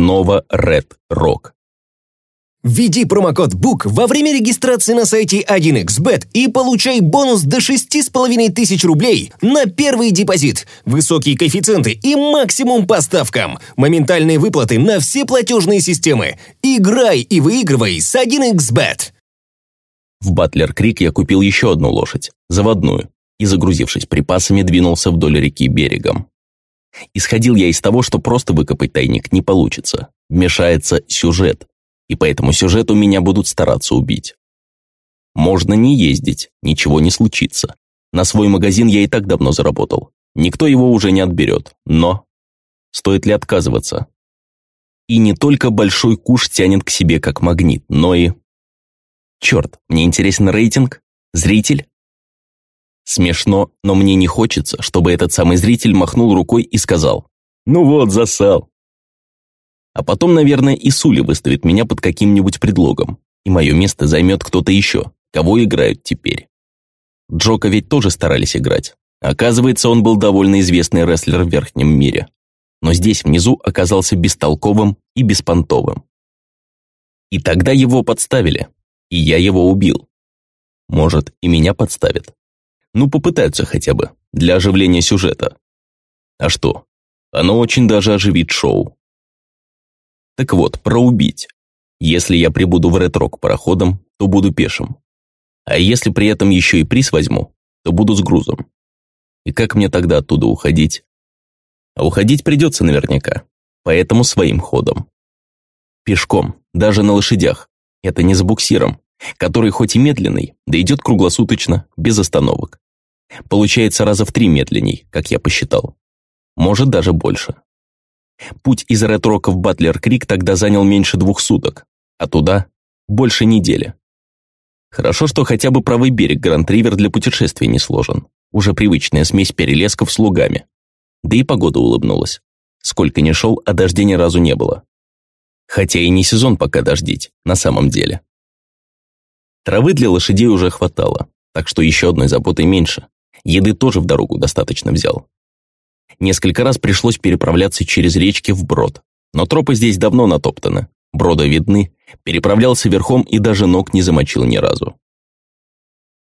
Снова Red Rock. Введи промокод BOOK во время регистрации на сайте 1xbet и получай бонус до 6,5 тысяч рублей на первый депозит, высокие коэффициенты и максимум по ставкам, моментальные выплаты на все платежные системы. Играй и выигрывай с 1xbet. В Батлер-Крик я купил еще одну лошадь, заводную, и, загрузившись припасами, двинулся вдоль реки берегом. Исходил я из того, что просто выкопать тайник не получится. Вмешается сюжет, и по этому сюжету меня будут стараться убить. Можно не ездить, ничего не случится. На свой магазин я и так давно заработал. Никто его уже не отберет. Но стоит ли отказываться? И не только большой куш тянет к себе как магнит, но и... Черт, мне интересен рейтинг? Зритель? Смешно, но мне не хочется, чтобы этот самый зритель махнул рукой и сказал «Ну вот, засал». А потом, наверное, и Сули выставит меня под каким-нибудь предлогом, и мое место займет кто-то еще, кого играют теперь. Джока ведь тоже старались играть. Оказывается, он был довольно известный рестлер в верхнем мире. Но здесь внизу оказался бестолковым и беспонтовым. И тогда его подставили, и я его убил. Может, и меня подставят. Ну, попытаются хотя бы, для оживления сюжета. А что? Оно очень даже оживит шоу. Так вот, про убить. Если я прибуду в ретрок пароходом, то буду пешим. А если при этом еще и приз возьму, то буду с грузом. И как мне тогда оттуда уходить? А уходить придется наверняка, поэтому своим ходом. Пешком, даже на лошадях. Это не с буксиром, который хоть и медленный, да идет круглосуточно, без остановок. Получается раза в три медленней, как я посчитал. Может, даже больше. Путь из Ретрока в Батлер-Крик тогда занял меньше двух суток, а туда – больше недели. Хорошо, что хотя бы правый берег Гранд-Ривер для путешествий не сложен. Уже привычная смесь перелесков с лугами. Да и погода улыбнулась. Сколько ни шел, а дождей ни разу не было. Хотя и не сезон пока дождить, на самом деле. Травы для лошадей уже хватало, так что еще одной заботой меньше. Еды тоже в дорогу достаточно взял. Несколько раз пришлось переправляться через речки вброд. Но тропы здесь давно натоптаны, броды видны, переправлялся верхом и даже ног не замочил ни разу.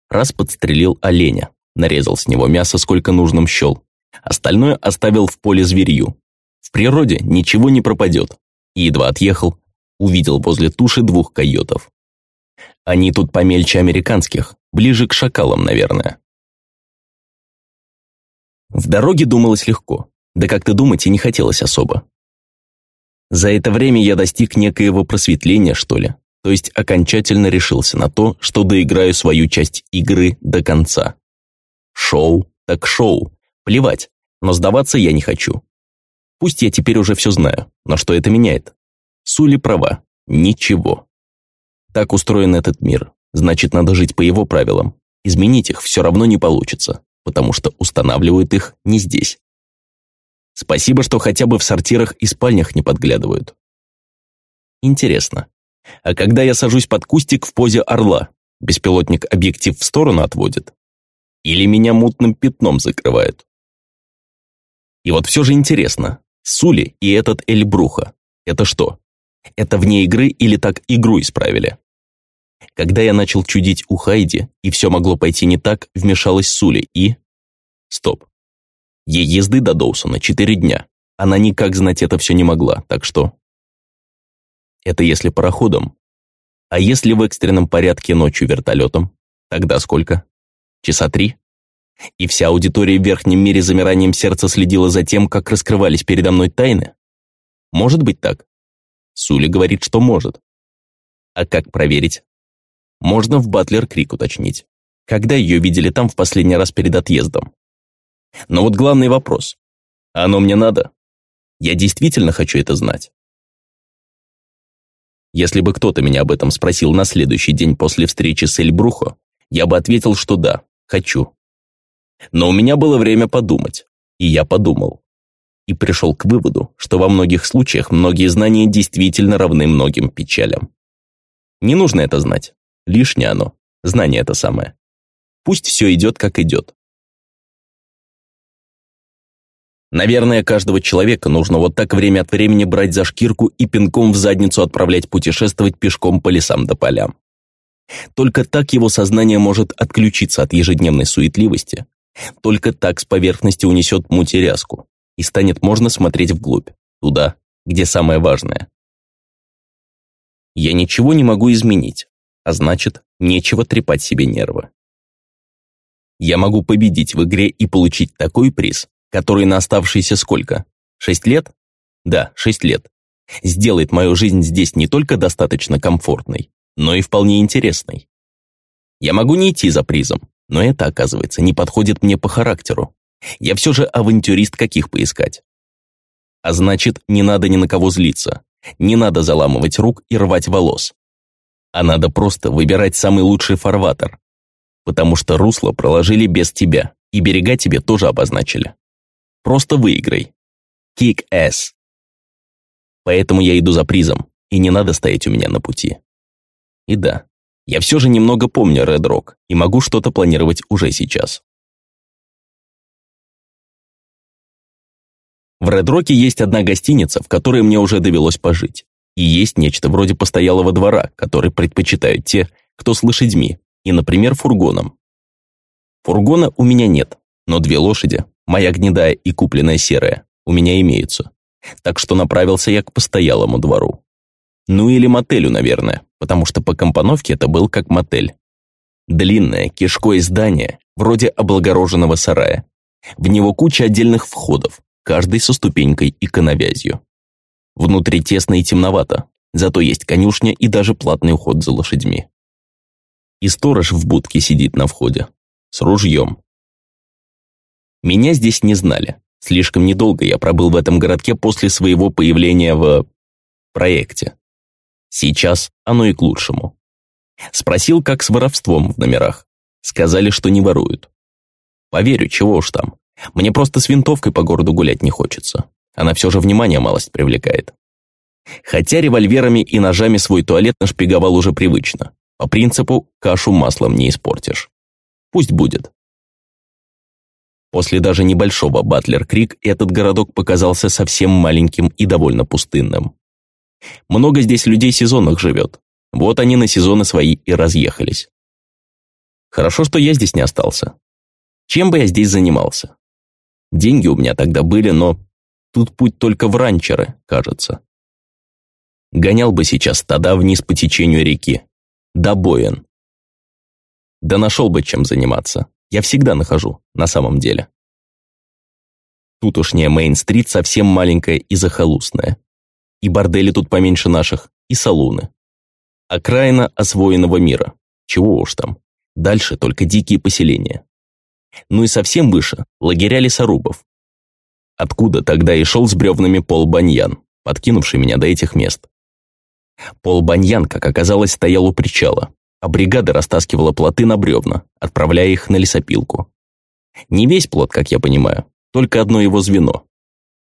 Раз подстрелил оленя, нарезал с него мясо сколько нужным щел. Остальное оставил в поле зверью. В природе ничего не пропадет. И едва отъехал, увидел возле туши двух койотов. Они тут помельче американских, ближе к шакалам, наверное. В дороге думалось легко, да как-то думать и не хотелось особо. За это время я достиг некоего просветления, что ли, то есть окончательно решился на то, что доиграю свою часть игры до конца. Шоу так шоу, плевать, но сдаваться я не хочу. Пусть я теперь уже все знаю, но что это меняет? Сули права, ничего. Так устроен этот мир, значит, надо жить по его правилам. Изменить их все равно не получится потому что устанавливают их не здесь. Спасибо, что хотя бы в сортирах и спальнях не подглядывают. Интересно, а когда я сажусь под кустик в позе орла, беспилотник объектив в сторону отводит? Или меня мутным пятном закрывают? И вот все же интересно, Сули и этот Эльбруха – это что? Это вне игры или так игру исправили? Когда я начал чудить у Хайди, и все могло пойти не так, вмешалась Сули и... Стоп. Ей езды до Доусона четыре дня. Она никак знать это все не могла, так что... Это если пароходом. А если в экстренном порядке ночью вертолетом? Тогда сколько? Часа три? И вся аудитория в верхнем мире замиранием сердца следила за тем, как раскрывались передо мной тайны? Может быть так? Сули говорит, что может. А как проверить? Можно в Батлер-Крик уточнить. Когда ее видели там в последний раз перед отъездом? Но вот главный вопрос. Оно мне надо? Я действительно хочу это знать. Если бы кто-то меня об этом спросил на следующий день после встречи с Эльбрухо, я бы ответил, что да, хочу. Но у меня было время подумать, и я подумал. И пришел к выводу, что во многих случаях многие знания действительно равны многим печалям. Не нужно это знать. Лишнее оно. Знание это самое. Пусть все идет, как идет. Наверное, каждого человека нужно вот так время от времени брать за шкирку и пинком в задницу отправлять путешествовать пешком по лесам да полям. Только так его сознание может отключиться от ежедневной суетливости, только так с поверхности унесет мутеряску, и станет можно смотреть вглубь, туда, где самое важное. Я ничего не могу изменить, а значит, нечего трепать себе нервы. Я могу победить в игре и получить такой приз, который на оставшиеся сколько? Шесть лет? Да, шесть лет. Сделает мою жизнь здесь не только достаточно комфортной, но и вполне интересной. Я могу не идти за призом, но это, оказывается, не подходит мне по характеру. Я все же авантюрист каких поискать. А значит, не надо ни на кого злиться, не надо заламывать рук и рвать волос. А надо просто выбирать самый лучший фарватер, потому что русло проложили без тебя, и берега тебе тоже обозначили. Просто выиграй. Kick ass. Поэтому я иду за призом, и не надо стоять у меня на пути. И да, я все же немного помню Red Rock и могу что-то планировать уже сейчас. В Rock есть одна гостиница, в которой мне уже довелось пожить. И есть нечто вроде постоялого двора, который предпочитают те, кто с лошадьми, и, например, фургоном. Фургона у меня нет, но две лошади, моя гнедая и купленная серая, у меня имеются. Так что направился я к постоялому двору. Ну или мотелю, наверное, потому что по компоновке это был как мотель. Длинное, кишкое здание, вроде облагороженного сарая. В него куча отдельных входов, каждый со ступенькой и коновязью. Внутри тесно и темновато, зато есть конюшня и даже платный уход за лошадьми. И сторож в будке сидит на входе, с ружьем. Меня здесь не знали. Слишком недолго я пробыл в этом городке после своего появления в... проекте. Сейчас оно и к лучшему. Спросил, как с воровством в номерах. Сказали, что не воруют. Поверю, чего уж там. Мне просто с винтовкой по городу гулять не хочется. Она все же внимание малость привлекает. Хотя револьверами и ножами свой туалет нашпиговал уже привычно. По принципу «кашу маслом не испортишь». Пусть будет. После даже небольшого Батлер-Крик этот городок показался совсем маленьким и довольно пустынным. Много здесь людей сезонных живет. Вот они на сезоны свои и разъехались. Хорошо, что я здесь не остался. Чем бы я здесь занимался? Деньги у меня тогда были, но тут путь только в ранчеры, кажется. Гонял бы сейчас стада вниз по течению реки. До Боен. Да нашел бы чем заниматься. Я всегда нахожу, на самом деле. Тутушняя Мейн-стрит совсем маленькая и захолустная. И бордели тут поменьше наших, и салуны. Окраина освоенного мира. Чего уж там. Дальше только дикие поселения. Ну и совсем выше – лагеря лесорубов. Откуда тогда и шел с бревнами Пол Баньян, подкинувший меня до этих мест. Пол Баньян, как оказалось, стоял у причала, а бригада растаскивала плоты на бревна, отправляя их на лесопилку. Не весь плот, как я понимаю, только одно его звено.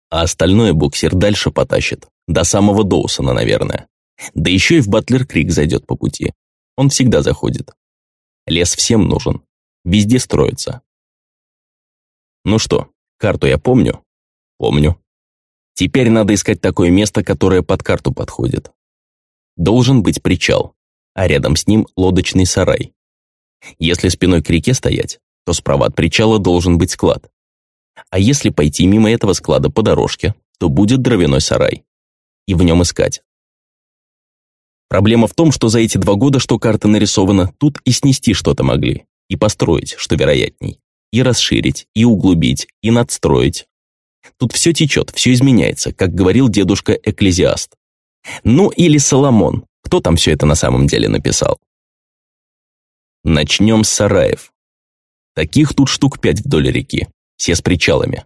А остальное буксир дальше потащит, до самого Доусона, наверное. Да еще и в Батлер-Крик зайдет по пути. Он всегда заходит. Лес всем нужен. Везде строится. Ну что, карту я помню? Помню. Теперь надо искать такое место, которое под карту подходит. Должен быть причал, а рядом с ним лодочный сарай. Если спиной к реке стоять, то справа от причала должен быть склад. А если пойти мимо этого склада по дорожке, то будет дровяной сарай. И в нем искать. Проблема в том, что за эти два года, что карта нарисована, тут и снести что-то могли, и построить, что вероятней, и расширить, и углубить, и надстроить. Тут все течет, все изменяется, как говорил дедушка-экклезиаст. Ну или Соломон, кто там все это на самом деле написал? Начнем с сараев. Таких тут штук пять вдоль реки, все с причалами.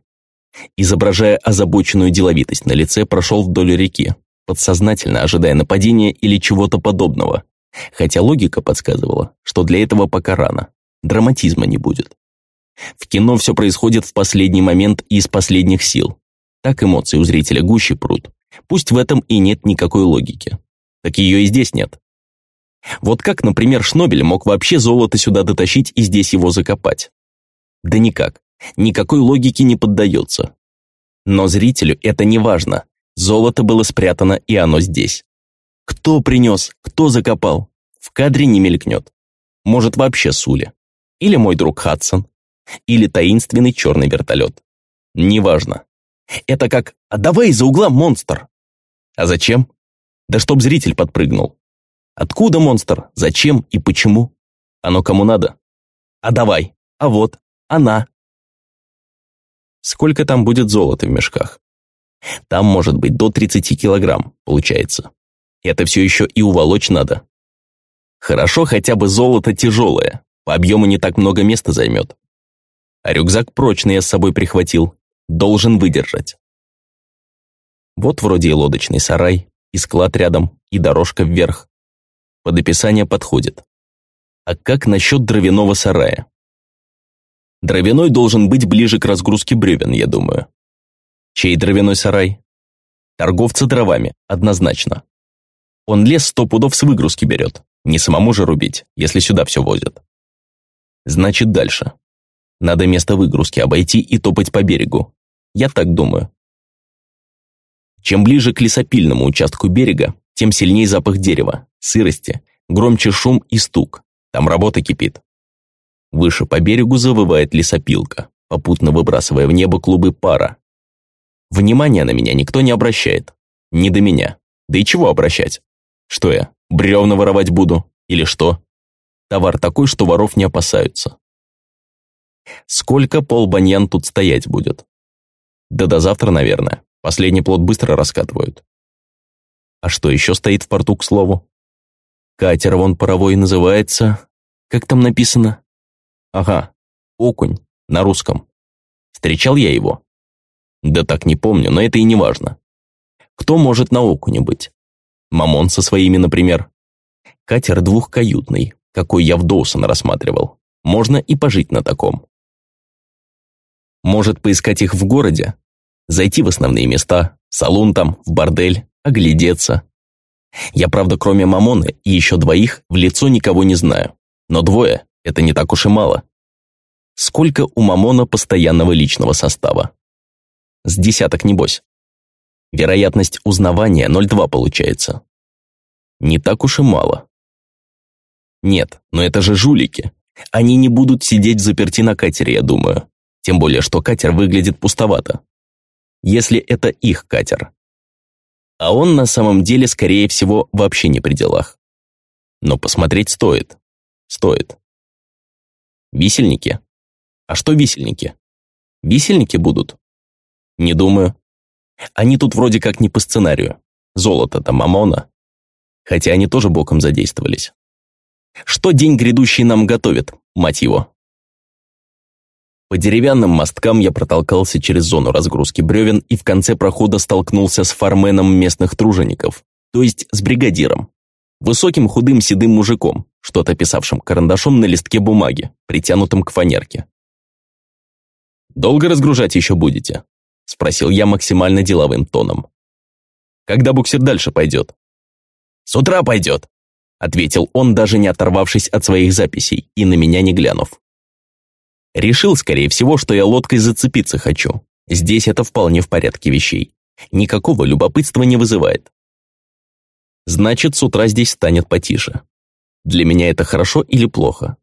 Изображая озабоченную деловитость на лице, прошел вдоль реки, подсознательно ожидая нападения или чего-то подобного. Хотя логика подсказывала, что для этого пока рано, драматизма не будет. В кино все происходит в последний момент и из последних сил. Так эмоции у зрителя гуще прут. Пусть в этом и нет никакой логики. Так ее и здесь нет. Вот как, например, Шнобель мог вообще золото сюда дотащить и здесь его закопать? Да никак. Никакой логике не поддается. Но зрителю это не важно. Золото было спрятано, и оно здесь. Кто принес, кто закопал, в кадре не мелькнет. Может, вообще Сули. Или мой друг Хадсон. Или таинственный черный вертолет. Неважно. Это как «А давай из-за угла монстр!» А зачем? Да чтоб зритель подпрыгнул. Откуда монстр? Зачем и почему? Оно кому надо? А давай. А вот. Она. Сколько там будет золота в мешках? Там может быть до 30 килограмм, получается. Это все еще и уволочь надо. Хорошо хотя бы золото тяжелое, по объему не так много места займет. Рюкзак прочный я с собой прихватил, должен выдержать. Вот вроде и лодочный сарай, и склад рядом, и дорожка вверх. Под описание подходит. А как насчет дровяного сарая? Дровяной должен быть ближе к разгрузке бревен, я думаю. Чей дровяной сарай? Торговца дровами, однозначно. Он лес сто пудов с выгрузки берет, не самому же рубить, если сюда все возят. Значит, дальше. Надо место выгрузки обойти и топать по берегу. Я так думаю. Чем ближе к лесопильному участку берега, тем сильнее запах дерева, сырости, громче шум и стук. Там работа кипит. Выше по берегу завывает лесопилка, попутно выбрасывая в небо клубы пара. Внимания на меня никто не обращает. Не до меня. Да и чего обращать? Что я, бревна воровать буду? Или что? Товар такой, что воров не опасаются. Сколько Пол Баньян тут стоять будет? Да до завтра, наверное. Последний плод быстро раскатывают. А что еще стоит в порту, к слову? Катер вон паровой называется... Как там написано? Ага, окунь, на русском. Встречал я его? Да так не помню, но это и не важно. Кто может на окуне быть? Мамон со своими, например. Катер двухкаютный, какой я в Доусон рассматривал. Можно и пожить на таком. Может поискать их в городе, зайти в основные места, в салон там, в бордель, оглядеться. Я, правда, кроме Мамоны и еще двоих, в лицо никого не знаю. Но двое – это не так уж и мало. Сколько у Мамона постоянного личного состава? С десяток, небось. Вероятность узнавания 0,2 получается. Не так уж и мало. Нет, но это же жулики. Они не будут сидеть заперти на катере, я думаю. Тем более, что катер выглядит пустовато если это их катер. А он на самом деле, скорее всего, вообще не при делах. Но посмотреть стоит. Стоит. Висельники? А что висельники? Висельники будут? Не думаю. Они тут вроде как не по сценарию. Золото-то Мамона. Хотя они тоже боком задействовались. Что день грядущий нам готовит, мать его? По деревянным мосткам я протолкался через зону разгрузки бревен и в конце прохода столкнулся с фарменом местных тружеников, то есть с бригадиром. Высоким худым седым мужиком, что-то писавшим карандашом на листке бумаги, притянутым к фанерке. «Долго разгружать еще будете?» – спросил я максимально деловым тоном. «Когда буксир дальше пойдет?» «С утра пойдет», – ответил он, даже не оторвавшись от своих записей и на меня не глянув. Решил, скорее всего, что я лодкой зацепиться хочу. Здесь это вполне в порядке вещей. Никакого любопытства не вызывает. Значит, с утра здесь станет потише. Для меня это хорошо или плохо?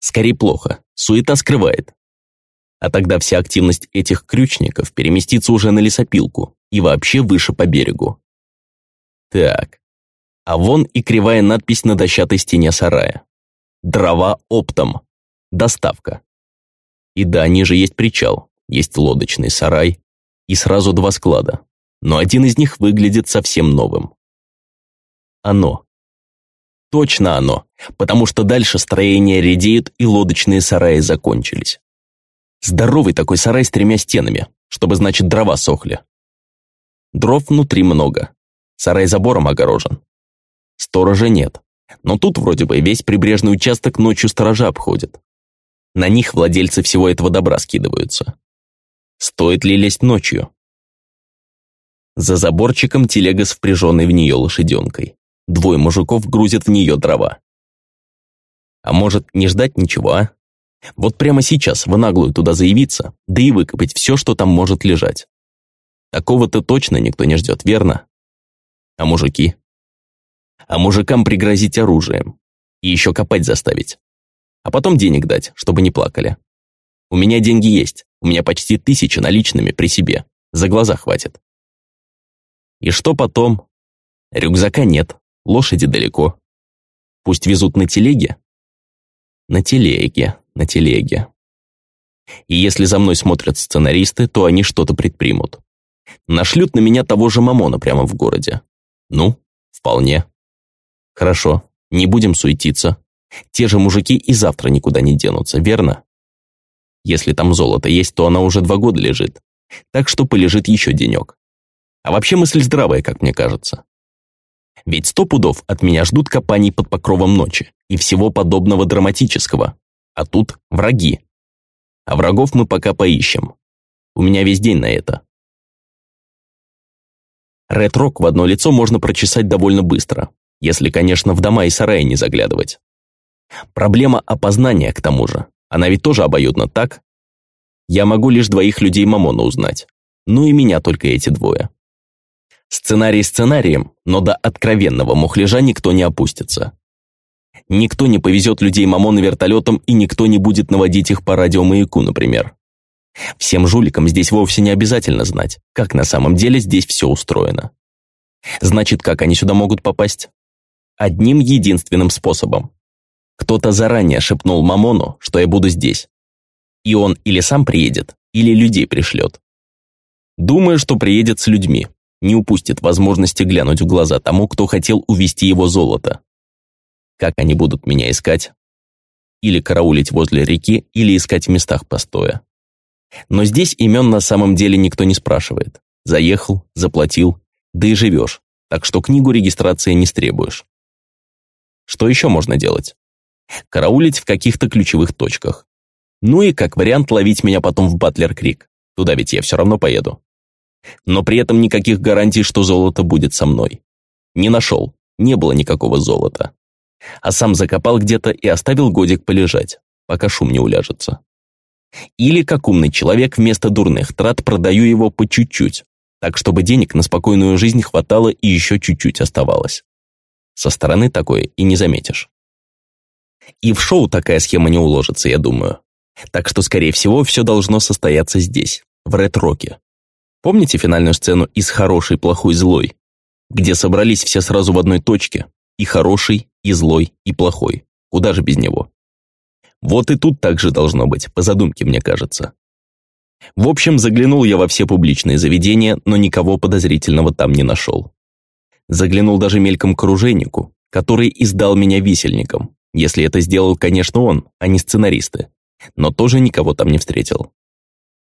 Скорее плохо. Суета скрывает. А тогда вся активность этих крючников переместится уже на лесопилку и вообще выше по берегу. Так. А вон и кривая надпись на дощатой стене сарая. Дрова оптом. Доставка. И да, ниже есть причал, есть лодочный сарай и сразу два склада, но один из них выглядит совсем новым. Оно. Точно оно, потому что дальше строение редеет и лодочные сараи закончились. Здоровый такой сарай с тремя стенами, чтобы, значит, дрова сохли. Дров внутри много. Сарай забором огорожен. Сторожа нет. Но тут вроде бы весь прибрежный участок ночью сторожа обходит. На них владельцы всего этого добра скидываются. Стоит ли лезть ночью? За заборчиком телега с впряженной в нее лошаденкой. Двое мужиков грузят в нее дрова. А может, не ждать ничего, а? Вот прямо сейчас в наглую туда заявиться, да и выкопать все, что там может лежать. Такого-то точно никто не ждет, верно? А мужики? А мужикам пригрозить оружием. И еще копать заставить. А потом денег дать, чтобы не плакали. У меня деньги есть. У меня почти тысяча наличными при себе. За глаза хватит. И что потом? Рюкзака нет, лошади далеко. Пусть везут на телеге? На телеге, на телеге. И если за мной смотрят сценаристы, то они что-то предпримут. Нашлют на меня того же Мамона прямо в городе. Ну, вполне. Хорошо, не будем суетиться. Те же мужики и завтра никуда не денутся, верно? Если там золото есть, то оно уже два года лежит. Так что полежит еще денек. А вообще мысль здравая, как мне кажется. Ведь сто пудов от меня ждут копаний под покровом ночи и всего подобного драматического. А тут враги. А врагов мы пока поищем. У меня весь день на это. Ред-рок в одно лицо можно прочесать довольно быстро, если, конечно, в дома и сараи не заглядывать. Проблема опознания, к тому же. Она ведь тоже обоюдна, так? Я могу лишь двоих людей Мамона узнать. Ну и меня только эти двое. Сценарий сценарием, но до откровенного мухляжа никто не опустится. Никто не повезет людей Мамона вертолетом, и никто не будет наводить их по радиомаяку, например. Всем жуликам здесь вовсе не обязательно знать, как на самом деле здесь все устроено. Значит, как они сюда могут попасть? Одним единственным способом. Кто-то заранее шепнул Мамону, что я буду здесь. И он или сам приедет, или людей пришлет. Думаю, что приедет с людьми, не упустит возможности глянуть в глаза тому, кто хотел увести его золото. Как они будут меня искать? Или караулить возле реки, или искать в местах постоя. Но здесь имен на самом деле никто не спрашивает. Заехал, заплатил, да и живешь, так что книгу регистрации не стребуешь. Что еще можно делать? Караулить в каких-то ключевых точках. Ну и как вариант ловить меня потом в Батлер-Крик. Туда ведь я все равно поеду. Но при этом никаких гарантий, что золото будет со мной. Не нашел, не было никакого золота. А сам закопал где-то и оставил годик полежать, пока шум не уляжется. Или, как умный человек, вместо дурных трат продаю его по чуть-чуть, так чтобы денег на спокойную жизнь хватало и еще чуть-чуть оставалось. Со стороны такое и не заметишь. И в шоу такая схема не уложится, я думаю. Так что, скорее всего, все должно состояться здесь, в Ред-Роке. Помните финальную сцену из «Хороший, плохой, злой», где собрались все сразу в одной точке, и хороший, и злой, и плохой. Куда же без него? Вот и тут так же должно быть, по задумке, мне кажется. В общем, заглянул я во все публичные заведения, но никого подозрительного там не нашел. Заглянул даже мельком к оружейнику, который издал меня висельником, если это сделал, конечно, он, а не сценаристы, но тоже никого там не встретил.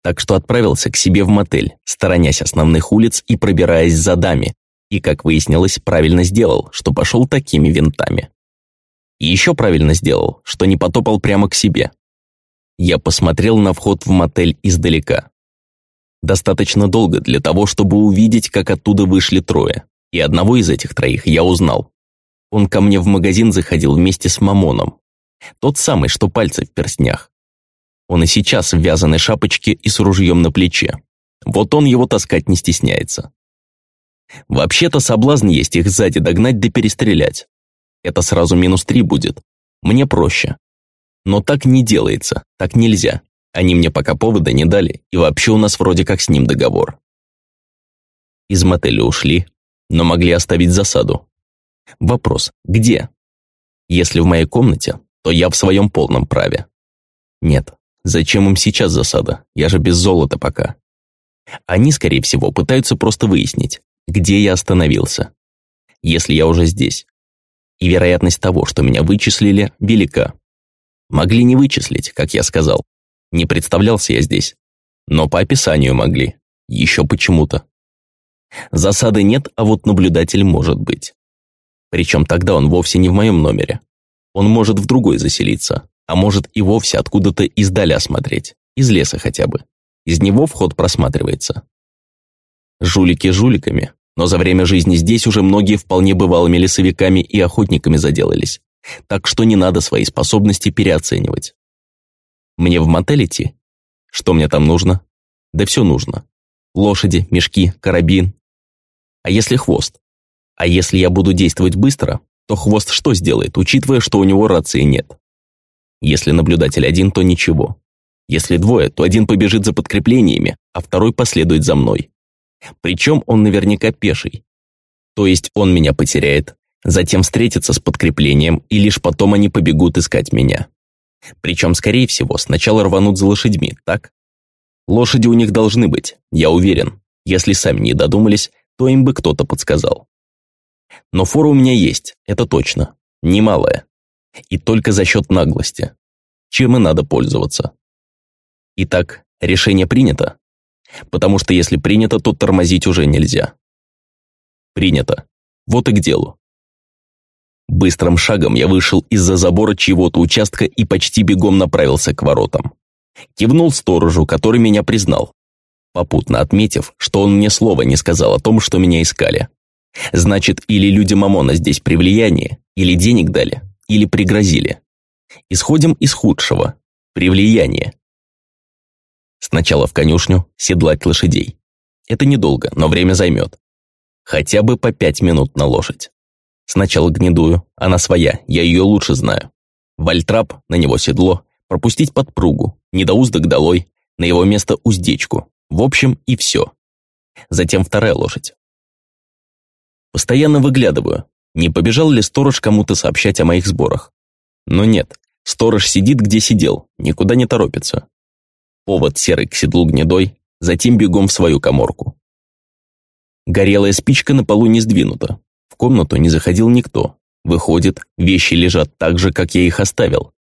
Так что отправился к себе в мотель, сторонясь основных улиц и пробираясь за дами, и, как выяснилось, правильно сделал, что пошел такими винтами. И еще правильно сделал, что не потопал прямо к себе. Я посмотрел на вход в мотель издалека. Достаточно долго для того, чтобы увидеть, как оттуда вышли трое, и одного из этих троих я узнал. Он ко мне в магазин заходил вместе с Мамоном. Тот самый, что пальцы в перстнях. Он и сейчас в вязаной шапочке и с ружьем на плече. Вот он его таскать не стесняется. Вообще-то соблазн есть их сзади догнать да перестрелять. Это сразу минус три будет. Мне проще. Но так не делается, так нельзя. Они мне пока повода не дали, и вообще у нас вроде как с ним договор. Из мотеля ушли, но могли оставить засаду. Вопрос, где? Если в моей комнате, то я в своем полном праве. Нет, зачем им сейчас засада? Я же без золота пока. Они, скорее всего, пытаются просто выяснить, где я остановился. Если я уже здесь, и вероятность того, что меня вычислили, велика. Могли не вычислить, как я сказал. Не представлялся я здесь. Но по описанию могли. Еще почему-то. Засады нет, а вот наблюдатель может быть. Причем тогда он вовсе не в моем номере. Он может в другой заселиться, а может и вовсе откуда-то издаля смотреть. Из леса хотя бы. Из него вход просматривается. Жулики жуликами, но за время жизни здесь уже многие вполне бывалыми лесовиками и охотниками заделались. Так что не надо свои способности переоценивать. Мне в мотель идти? Что мне там нужно? Да все нужно. Лошади, мешки, карабин. А если хвост? А если я буду действовать быстро, то хвост что сделает, учитывая, что у него рации нет? Если наблюдатель один, то ничего. Если двое, то один побежит за подкреплениями, а второй последует за мной. Причем он наверняка пеший. То есть он меня потеряет, затем встретится с подкреплением, и лишь потом они побегут искать меня. Причем, скорее всего, сначала рванут за лошадьми, так? Лошади у них должны быть, я уверен. Если сами не додумались, то им бы кто-то подсказал. Но фора у меня есть, это точно. Немалая. И только за счет наглости. Чем и надо пользоваться. Итак, решение принято? Потому что если принято, то тормозить уже нельзя. Принято. Вот и к делу. Быстрым шагом я вышел из-за забора чьего-то участка и почти бегом направился к воротам. Кивнул сторожу, который меня признал, попутно отметив, что он мне слова не сказал о том, что меня искали. Значит, или люди Мамона здесь при влиянии, или денег дали, или пригрозили. Исходим из худшего – при влиянии. Сначала в конюшню седлать лошадей. Это недолго, но время займет. Хотя бы по пять минут на лошадь. Сначала гнедую, она своя, я ее лучше знаю. Вальтрап, на него седло, пропустить подпругу, недоуздок долой, на его место уздечку. В общем, и все. Затем вторая лошадь. Постоянно выглядываю, не побежал ли сторож кому-то сообщать о моих сборах. Но нет, сторож сидит, где сидел, никуда не торопится. Повод серый к седлу гнедой, затем бегом в свою коморку. Горелая спичка на полу не сдвинута, в комнату не заходил никто. Выходит, вещи лежат так же, как я их оставил.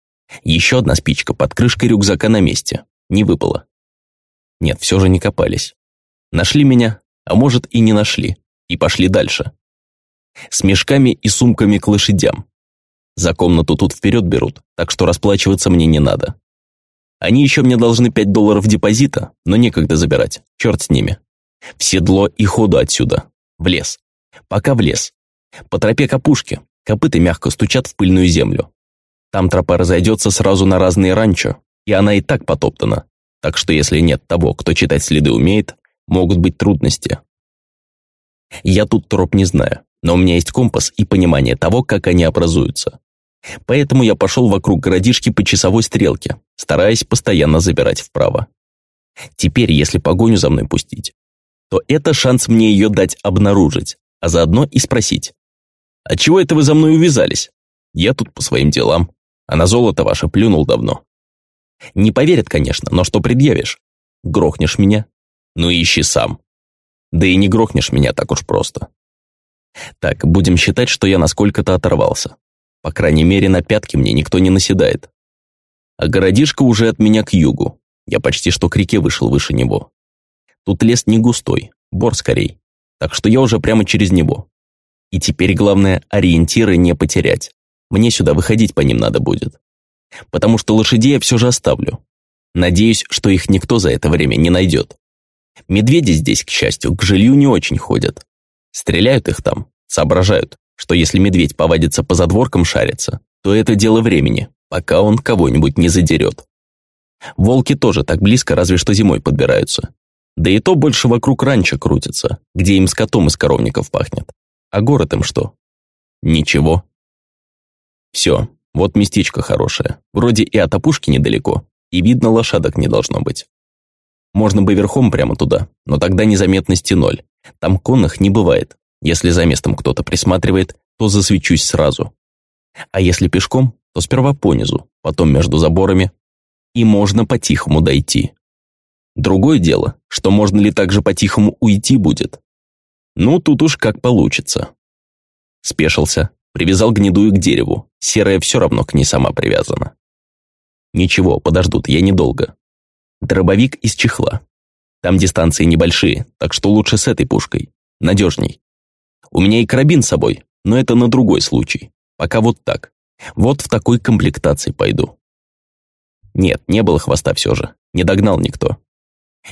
Еще одна спичка под крышкой рюкзака на месте. Не выпала. Нет, все же не копались. Нашли меня, а может и не нашли, и пошли дальше. С мешками и сумками к лошадям. За комнату тут вперед берут, так что расплачиваться мне не надо. Они еще мне должны 5 долларов депозита, но некогда забирать, черт с ними. В седло и ходу отсюда, в лес. Пока в лес. По тропе к опушке, копыты мягко стучат в пыльную землю. Там тропа разойдется сразу на разные ранчо, и она и так потоптана. Так что если нет того, кто читать следы умеет, могут быть трудности. Я тут троп не знаю, но у меня есть компас и понимание того, как они образуются. Поэтому я пошел вокруг городишки по часовой стрелке, стараясь постоянно забирать вправо. Теперь, если погоню за мной пустить, то это шанс мне ее дать обнаружить, а заодно и спросить. «А чего это вы за мной увязались? Я тут по своим делам, а на золото ваше плюнул давно». Не поверят, конечно, но что предъявишь? Грохнешь меня? Ну ищи сам. Да и не грохнешь меня так уж просто. Так, будем считать, что я насколько-то оторвался. По крайней мере, на пятки мне никто не наседает. А городишко уже от меня к югу. Я почти что к реке вышел выше него. Тут лес не густой, бор скорей. Так что я уже прямо через него. И теперь главное ориентиры не потерять. Мне сюда выходить по ним надо будет. Потому что лошадей я все же оставлю. Надеюсь, что их никто за это время не найдет. Медведи здесь, к счастью, к жилью не очень ходят. Стреляют их там, соображают, что если медведь повадится по задворкам шариться, то это дело времени, пока он кого-нибудь не задерет. Волки тоже так близко разве что зимой подбираются. Да и то больше вокруг ранчо крутится, где им скотом из коровников пахнет. А город им что? Ничего. Все, вот местечко хорошее. Вроде и от опушки недалеко, и видно лошадок не должно быть. Можно бы верхом прямо туда, но тогда незаметности ноль. Там конных не бывает. Если за местом кто-то присматривает, то засвечусь сразу. А если пешком, то сперва понизу, потом между заборами. И можно по-тихому дойти. Другое дело, что можно ли так же по-тихому уйти будет. Ну, тут уж как получится. Спешился, привязал гнедую к дереву. Серая все равно к ней сама привязана. Ничего, подождут, я недолго. Дробовик из чехла. Там дистанции небольшие, так что лучше с этой пушкой. Надежней. У меня и карабин с собой, но это на другой случай. Пока вот так. Вот в такой комплектации пойду. Нет, не было хвоста все же. Не догнал никто.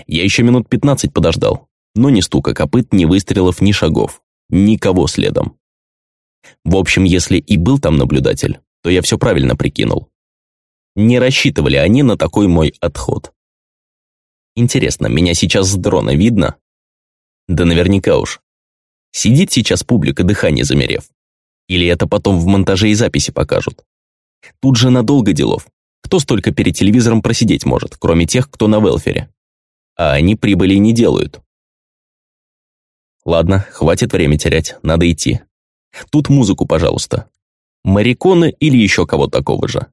Я еще минут пятнадцать подождал, но ни стука копыт, ни выстрелов, ни шагов. Никого следом. В общем, если и был там наблюдатель, то я все правильно прикинул. Не рассчитывали они на такой мой отход. Интересно, меня сейчас с дрона видно? Да наверняка уж. Сидит сейчас публика, дыхание замерев. Или это потом в монтаже и записи покажут. Тут же надолго делов. Кто столько перед телевизором просидеть может, кроме тех, кто на велфере? А они прибыли не делают. Ладно, хватит время терять, надо идти. Тут музыку, пожалуйста. Мариконы или еще кого такого же.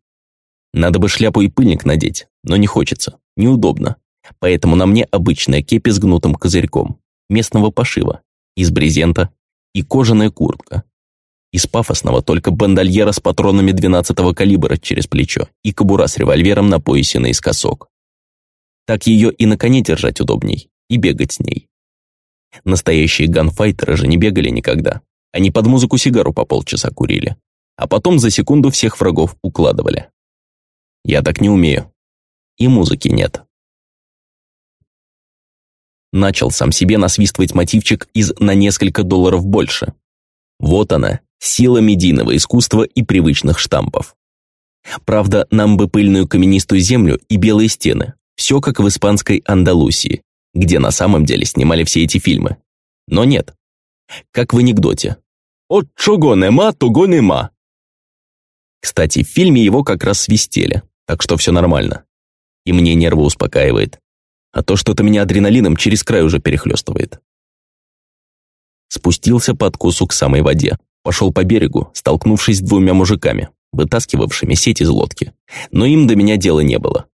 Надо бы шляпу и пыльник надеть, но не хочется, неудобно. Поэтому на мне обычная кепи с гнутым козырьком, местного пошива, из брезента и кожаная куртка. Из пафосного только бандольера с патронами 12-го калибра через плечо и кобура с револьвером на поясе наискосок. Так ее и на коне держать удобней, и бегать с ней. Настоящие ганфайтеры же не бегали никогда. Они под музыку сигару по полчаса курили, а потом за секунду всех врагов укладывали. Я так не умею. И музыки нет. Начал сам себе насвистывать мотивчик из «на несколько долларов больше». Вот она, сила медийного искусства и привычных штампов. Правда, нам бы пыльную каменистую землю и белые стены. Все как в испанской Андалусии, где на самом деле снимали все эти фильмы. Но нет. Как в анекдоте. «От чого нема, того нема». Кстати, в фильме его как раз свистели, так что все нормально. И мне нервы успокаивает. А то что-то меня адреналином через край уже перехлестывает. Спустился по откосу к самой воде. Пошел по берегу, столкнувшись с двумя мужиками, вытаскивавшими сеть из лодки. Но им до меня дела не было.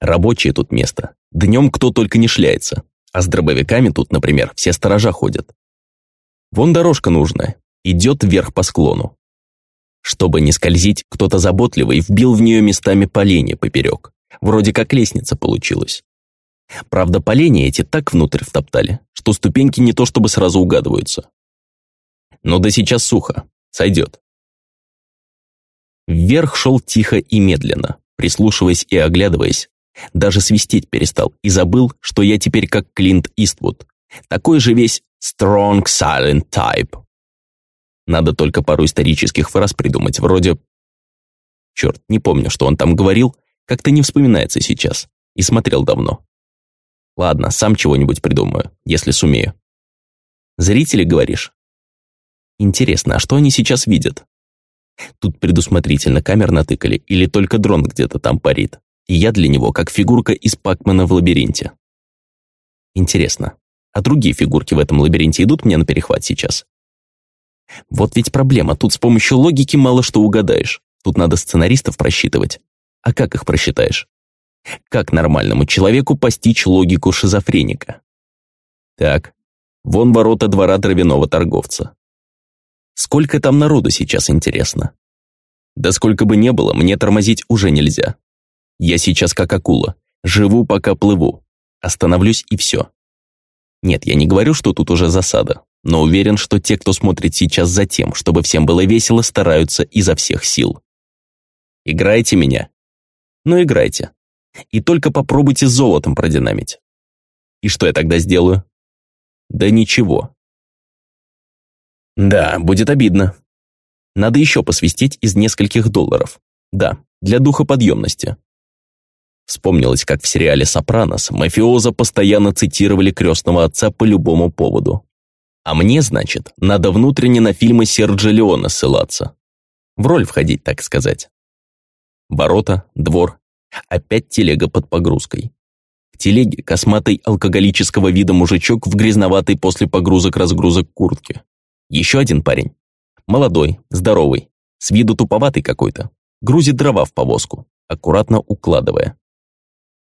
Рабочее тут место. Днем кто только не шляется. А с дробовиками тут, например, все сторожа ходят. Вон дорожка нужная. Идет вверх по склону. Чтобы не скользить, кто-то заботливый вбил в нее местами поленья поперек. Вроде как лестница получилась. Правда, поленья эти так внутрь втоптали, что ступеньки не то чтобы сразу угадываются. Но да сейчас сухо, сойдет. Вверх шел тихо и медленно, прислушиваясь и оглядываясь. Даже свистеть перестал и забыл, что я теперь как Клинт Иствуд. Такой же весь strong silent type. Надо только пару исторических фраз придумать, вроде... Черт, не помню, что он там говорил, как-то не вспоминается сейчас. И смотрел давно. Ладно, сам чего-нибудь придумаю, если сумею. Зрители, говоришь? Интересно, а что они сейчас видят? Тут предусмотрительно камер натыкали или только дрон где-то там парит, и я для него как фигурка из Пакмана в лабиринте. Интересно, а другие фигурки в этом лабиринте идут мне на перехват сейчас? Вот ведь проблема, тут с помощью логики мало что угадаешь. Тут надо сценаристов просчитывать. А как их просчитаешь? Как нормальному человеку постичь логику шизофреника? Так, вон ворота двора дровяного торговца. Сколько там народу сейчас, интересно? Да сколько бы не было, мне тормозить уже нельзя. Я сейчас как акула. Живу, пока плыву. Остановлюсь и все. Нет, я не говорю, что тут уже засада, но уверен, что те, кто смотрит сейчас за тем, чтобы всем было весело, стараются изо всех сил. Играете меня? Ну, играйте. И только попробуйте золотом продинамить. И что я тогда сделаю? Да ничего. Да, будет обидно. Надо еще посвистеть из нескольких долларов. Да, для духоподъемности. Вспомнилось, как в сериале «Сопранос» мафиоза постоянно цитировали крестного отца по любому поводу. А мне, значит, надо внутренне на фильмы Серджи Леона ссылаться. В роль входить, так сказать. Ворота, двор, Опять телега под погрузкой. В телеге косматый алкоголического вида мужичок в грязноватой после погрузок-разгрузок куртке. Еще один парень. Молодой, здоровый, с виду туповатый какой-то. Грузит дрова в повозку, аккуратно укладывая.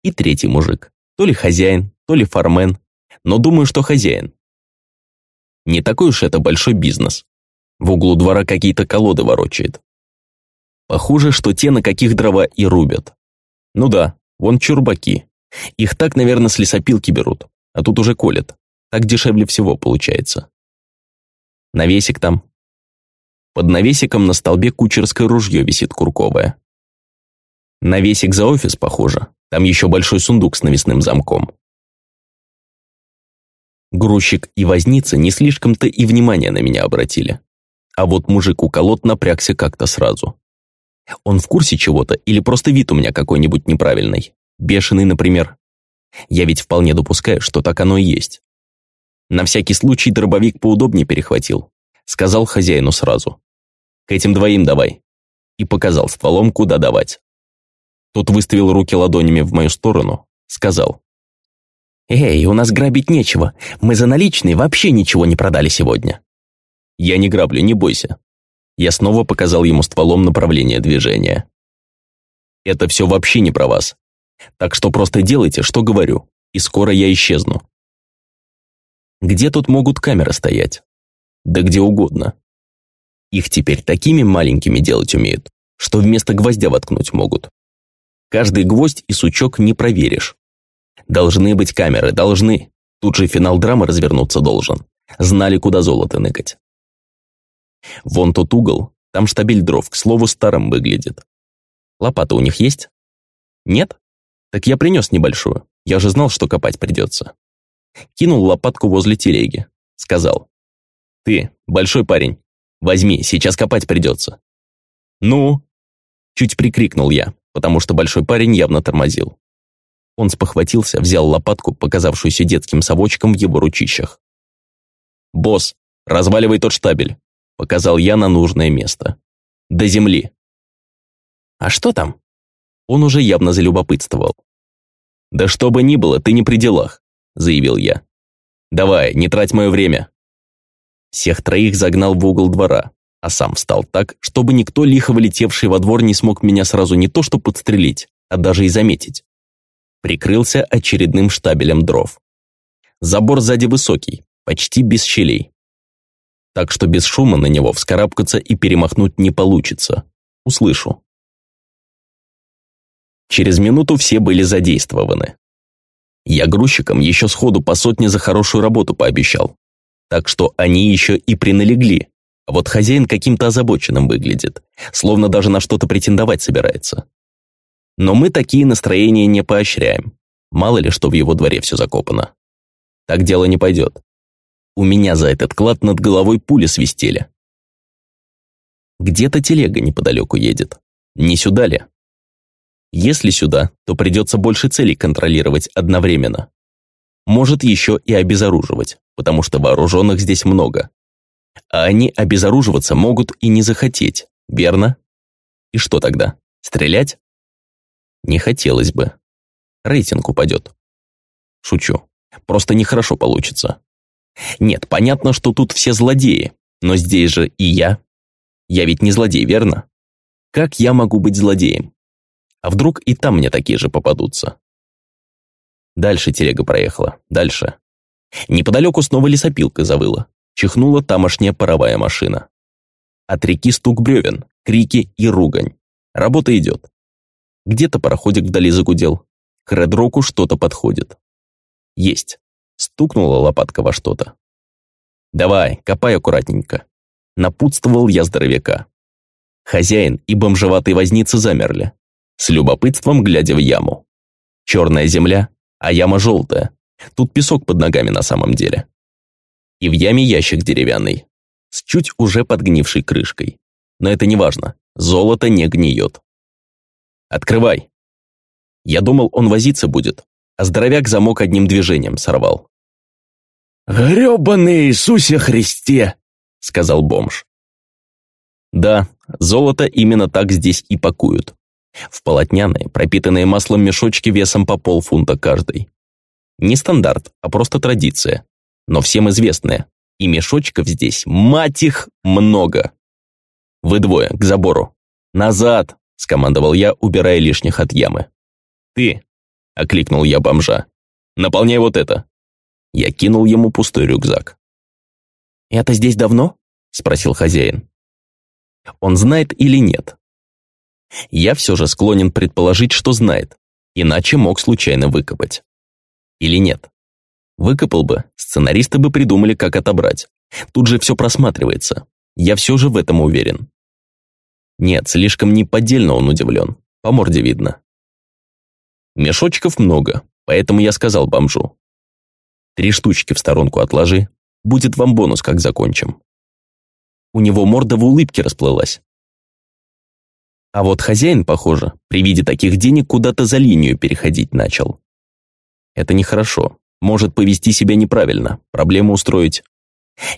И третий мужик. То ли хозяин, то ли фармен. Но думаю, что хозяин. Не такой уж это большой бизнес. В углу двора какие-то колоды ворочает. Похоже, что те, на каких дрова и рубят. Ну да, вон чурбаки. Их так, наверное, с лесопилки берут, а тут уже колят. Так дешевле всего получается. Навесик там. Под навесиком на столбе кучерское ружье висит курковое. Навесик за офис, похоже. Там еще большой сундук с навесным замком. Грузчик и возница не слишком-то и внимание на меня обратили. А вот мужик у колод напрягся как-то сразу. Он в курсе чего-то или просто вид у меня какой-нибудь неправильный? Бешеный, например. Я ведь вполне допускаю, что так оно и есть. На всякий случай дробовик поудобнее перехватил. Сказал хозяину сразу. «К этим двоим давай». И показал стволом, куда давать. Тот выставил руки ладонями в мою сторону, сказал. «Эй, у нас грабить нечего. Мы за наличные вообще ничего не продали сегодня». «Я не граблю, не бойся». Я снова показал ему стволом направление движения. «Это все вообще не про вас. Так что просто делайте, что говорю, и скоро я исчезну». Где тут могут камеры стоять? Да где угодно. Их теперь такими маленькими делать умеют, что вместо гвоздя воткнуть могут. Каждый гвоздь и сучок не проверишь. Должны быть камеры, должны. Тут же финал драмы развернуться должен. Знали, куда золото ныкать. Вон тот угол, там штабель дров, к слову, старым выглядит. Лопата у них есть? Нет? Так я принес небольшую. Я же знал, что копать придется. Кинул лопатку возле телеги. Сказал. «Ты, большой парень, возьми, сейчас копать придется». «Ну?» Чуть прикрикнул я, потому что большой парень явно тормозил. Он спохватился, взял лопатку, показавшуюся детским совочком в его ручищах. «Босс, разваливай тот штабель», — показал я на нужное место. «До земли». «А что там?» Он уже явно залюбопытствовал. «Да что бы ни было, ты не при делах заявил я. «Давай, не трать мое время». Всех троих загнал в угол двора, а сам встал так, чтобы никто, лихо вылетевший во двор, не смог меня сразу не то что подстрелить, а даже и заметить. Прикрылся очередным штабелем дров. Забор сзади высокий, почти без щелей. Так что без шума на него вскарабкаться и перемахнуть не получится. Услышу. Через минуту все были задействованы. Я грузчикам еще сходу по сотне за хорошую работу пообещал. Так что они еще и приналегли. А вот хозяин каким-то озабоченным выглядит, словно даже на что-то претендовать собирается. Но мы такие настроения не поощряем. Мало ли, что в его дворе все закопано. Так дело не пойдет. У меня за этот клад над головой пули свистели. Где-то телега неподалеку едет. Не сюда ли? Если сюда, то придется больше целей контролировать одновременно. Может еще и обезоруживать, потому что вооруженных здесь много. А они обезоруживаться могут и не захотеть, верно? И что тогда? Стрелять? Не хотелось бы. Рейтинг упадет. Шучу. Просто нехорошо получится. Нет, понятно, что тут все злодеи, но здесь же и я. Я ведь не злодей, верно? Как я могу быть злодеем? А вдруг и там мне такие же попадутся? Дальше телега проехала, дальше. Неподалеку снова лесопилка завыла. Чихнула тамошняя паровая машина. От реки стук бревен, крики и ругань. Работа идет. Где-то пароходик вдали загудел. К редроку что-то подходит. Есть. Стукнула лопатка во что-то. «Давай, копай аккуратненько». Напутствовал я здоровяка. Хозяин и бомжеватый возница замерли с любопытством глядя в яму. Черная земля, а яма желтая. Тут песок под ногами на самом деле. И в яме ящик деревянный, с чуть уже подгнившей крышкой. Но это не важно, золото не гниет. «Открывай!» Я думал, он возиться будет, а здоровяк замок одним движением сорвал. «Гребаный Иисусе Христе!» — сказал бомж. Да, золото именно так здесь и пакуют. В полотняные, пропитанные маслом мешочки весом по полфунта каждый. Не стандарт, а просто традиция. Но всем известная. И мешочков здесь, мать их, много. Вы двое, к забору. «Назад!» – скомандовал я, убирая лишних от ямы. «Ты!» – окликнул я бомжа. «Наполняй вот это!» Я кинул ему пустой рюкзак. «Это здесь давно?» – спросил хозяин. Он знает или нет, я все же склонен предположить, что знает, иначе мог случайно выкопать. Или нет? Выкопал бы, сценаристы бы придумали, как отобрать. Тут же все просматривается. Я все же в этом уверен. Нет, слишком неподдельно он удивлен. По морде видно. Мешочков много, поэтому я сказал бомжу. Три штучки в сторонку отложи, будет вам бонус, как закончим. У него морда в улыбке расплылась. А вот хозяин, похоже, при виде таких денег куда-то за линию переходить начал. Это нехорошо, Может повести себя неправильно, проблему устроить.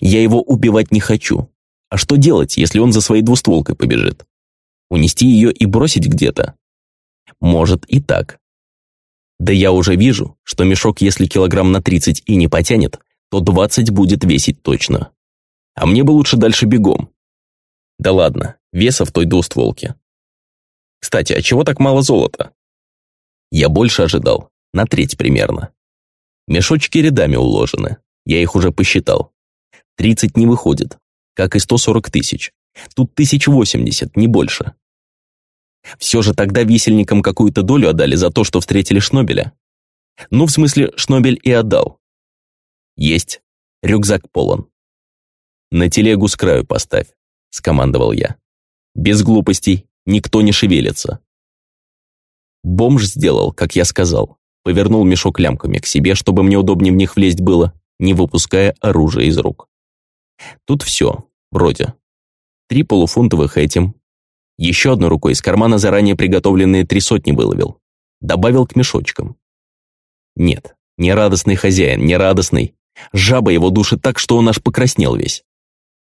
Я его убивать не хочу. А что делать, если он за своей двустволкой побежит? Унести ее и бросить где-то? Может и так. Да я уже вижу, что мешок, если килограмм на 30 и не потянет, то 20 будет весить точно. А мне бы лучше дальше бегом. Да ладно, веса в той двустволке. Кстати, а чего так мало золота? Я больше ожидал, на треть примерно. Мешочки рядами уложены, я их уже посчитал. 30 не выходит, как и 140 тысяч. Тут 1080, не больше. Все же тогда висельникам какую-то долю отдали за то, что встретили Шнобеля. Ну, в смысле, Шнобель и отдал. Есть. Рюкзак полон. На телегу с краю поставь, скомандовал я. Без глупостей, никто не шевелится. Бомж сделал, как я сказал. Повернул мешок лямками к себе, чтобы мне удобнее в них влезть было, не выпуская оружие из рук. Тут все, вроде. Три полуфунтовых этим, еще одной рукой из кармана заранее приготовленные три сотни выловил. Добавил к мешочкам. Нет, не радостный хозяин, не радостный. Жаба его душит так, что он аж покраснел весь.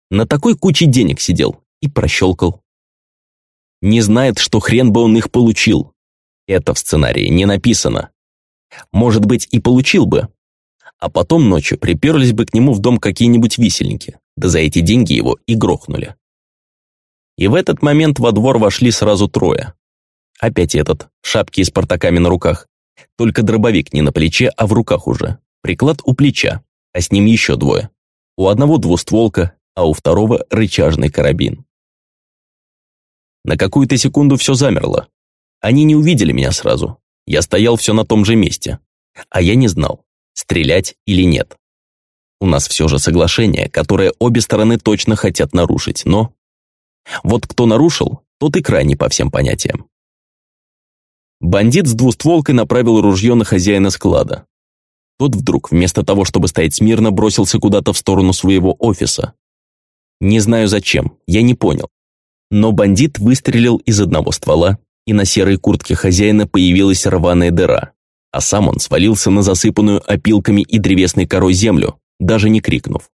На такой куче денег сидел и прощелкал. Не знает, что хрен бы он их получил. Это в сценарии не написано. Может быть, и получил бы. А потом ночью приперлись бы к нему в дом какие-нибудь висельники, да за эти деньги его и грохнули. И в этот момент во двор вошли сразу трое. Опять этот, в шапке и с портаками на руках. Только дробовик не на плече, а в руках уже. Приклад у плеча, а с ним еще двое. У одного двустволка, а у второго рычажный карабин. На какую-то секунду все замерло. Они не увидели меня сразу. Я стоял все на том же месте. А я не знал, стрелять или нет. У нас все же соглашение, которое обе стороны точно хотят нарушить, но вот кто нарушил, тот и крайний по всем понятиям. Бандит с двустволкой направил ружье на хозяина склада. Тот вдруг, вместо того, чтобы стоять смирно, бросился куда-то в сторону своего офиса. Не знаю зачем, я не понял. Но бандит выстрелил из одного ствола, и на серой куртке хозяина появилась рваная дыра, а сам он свалился на засыпанную опилками и древесной корой землю, даже не крикнув.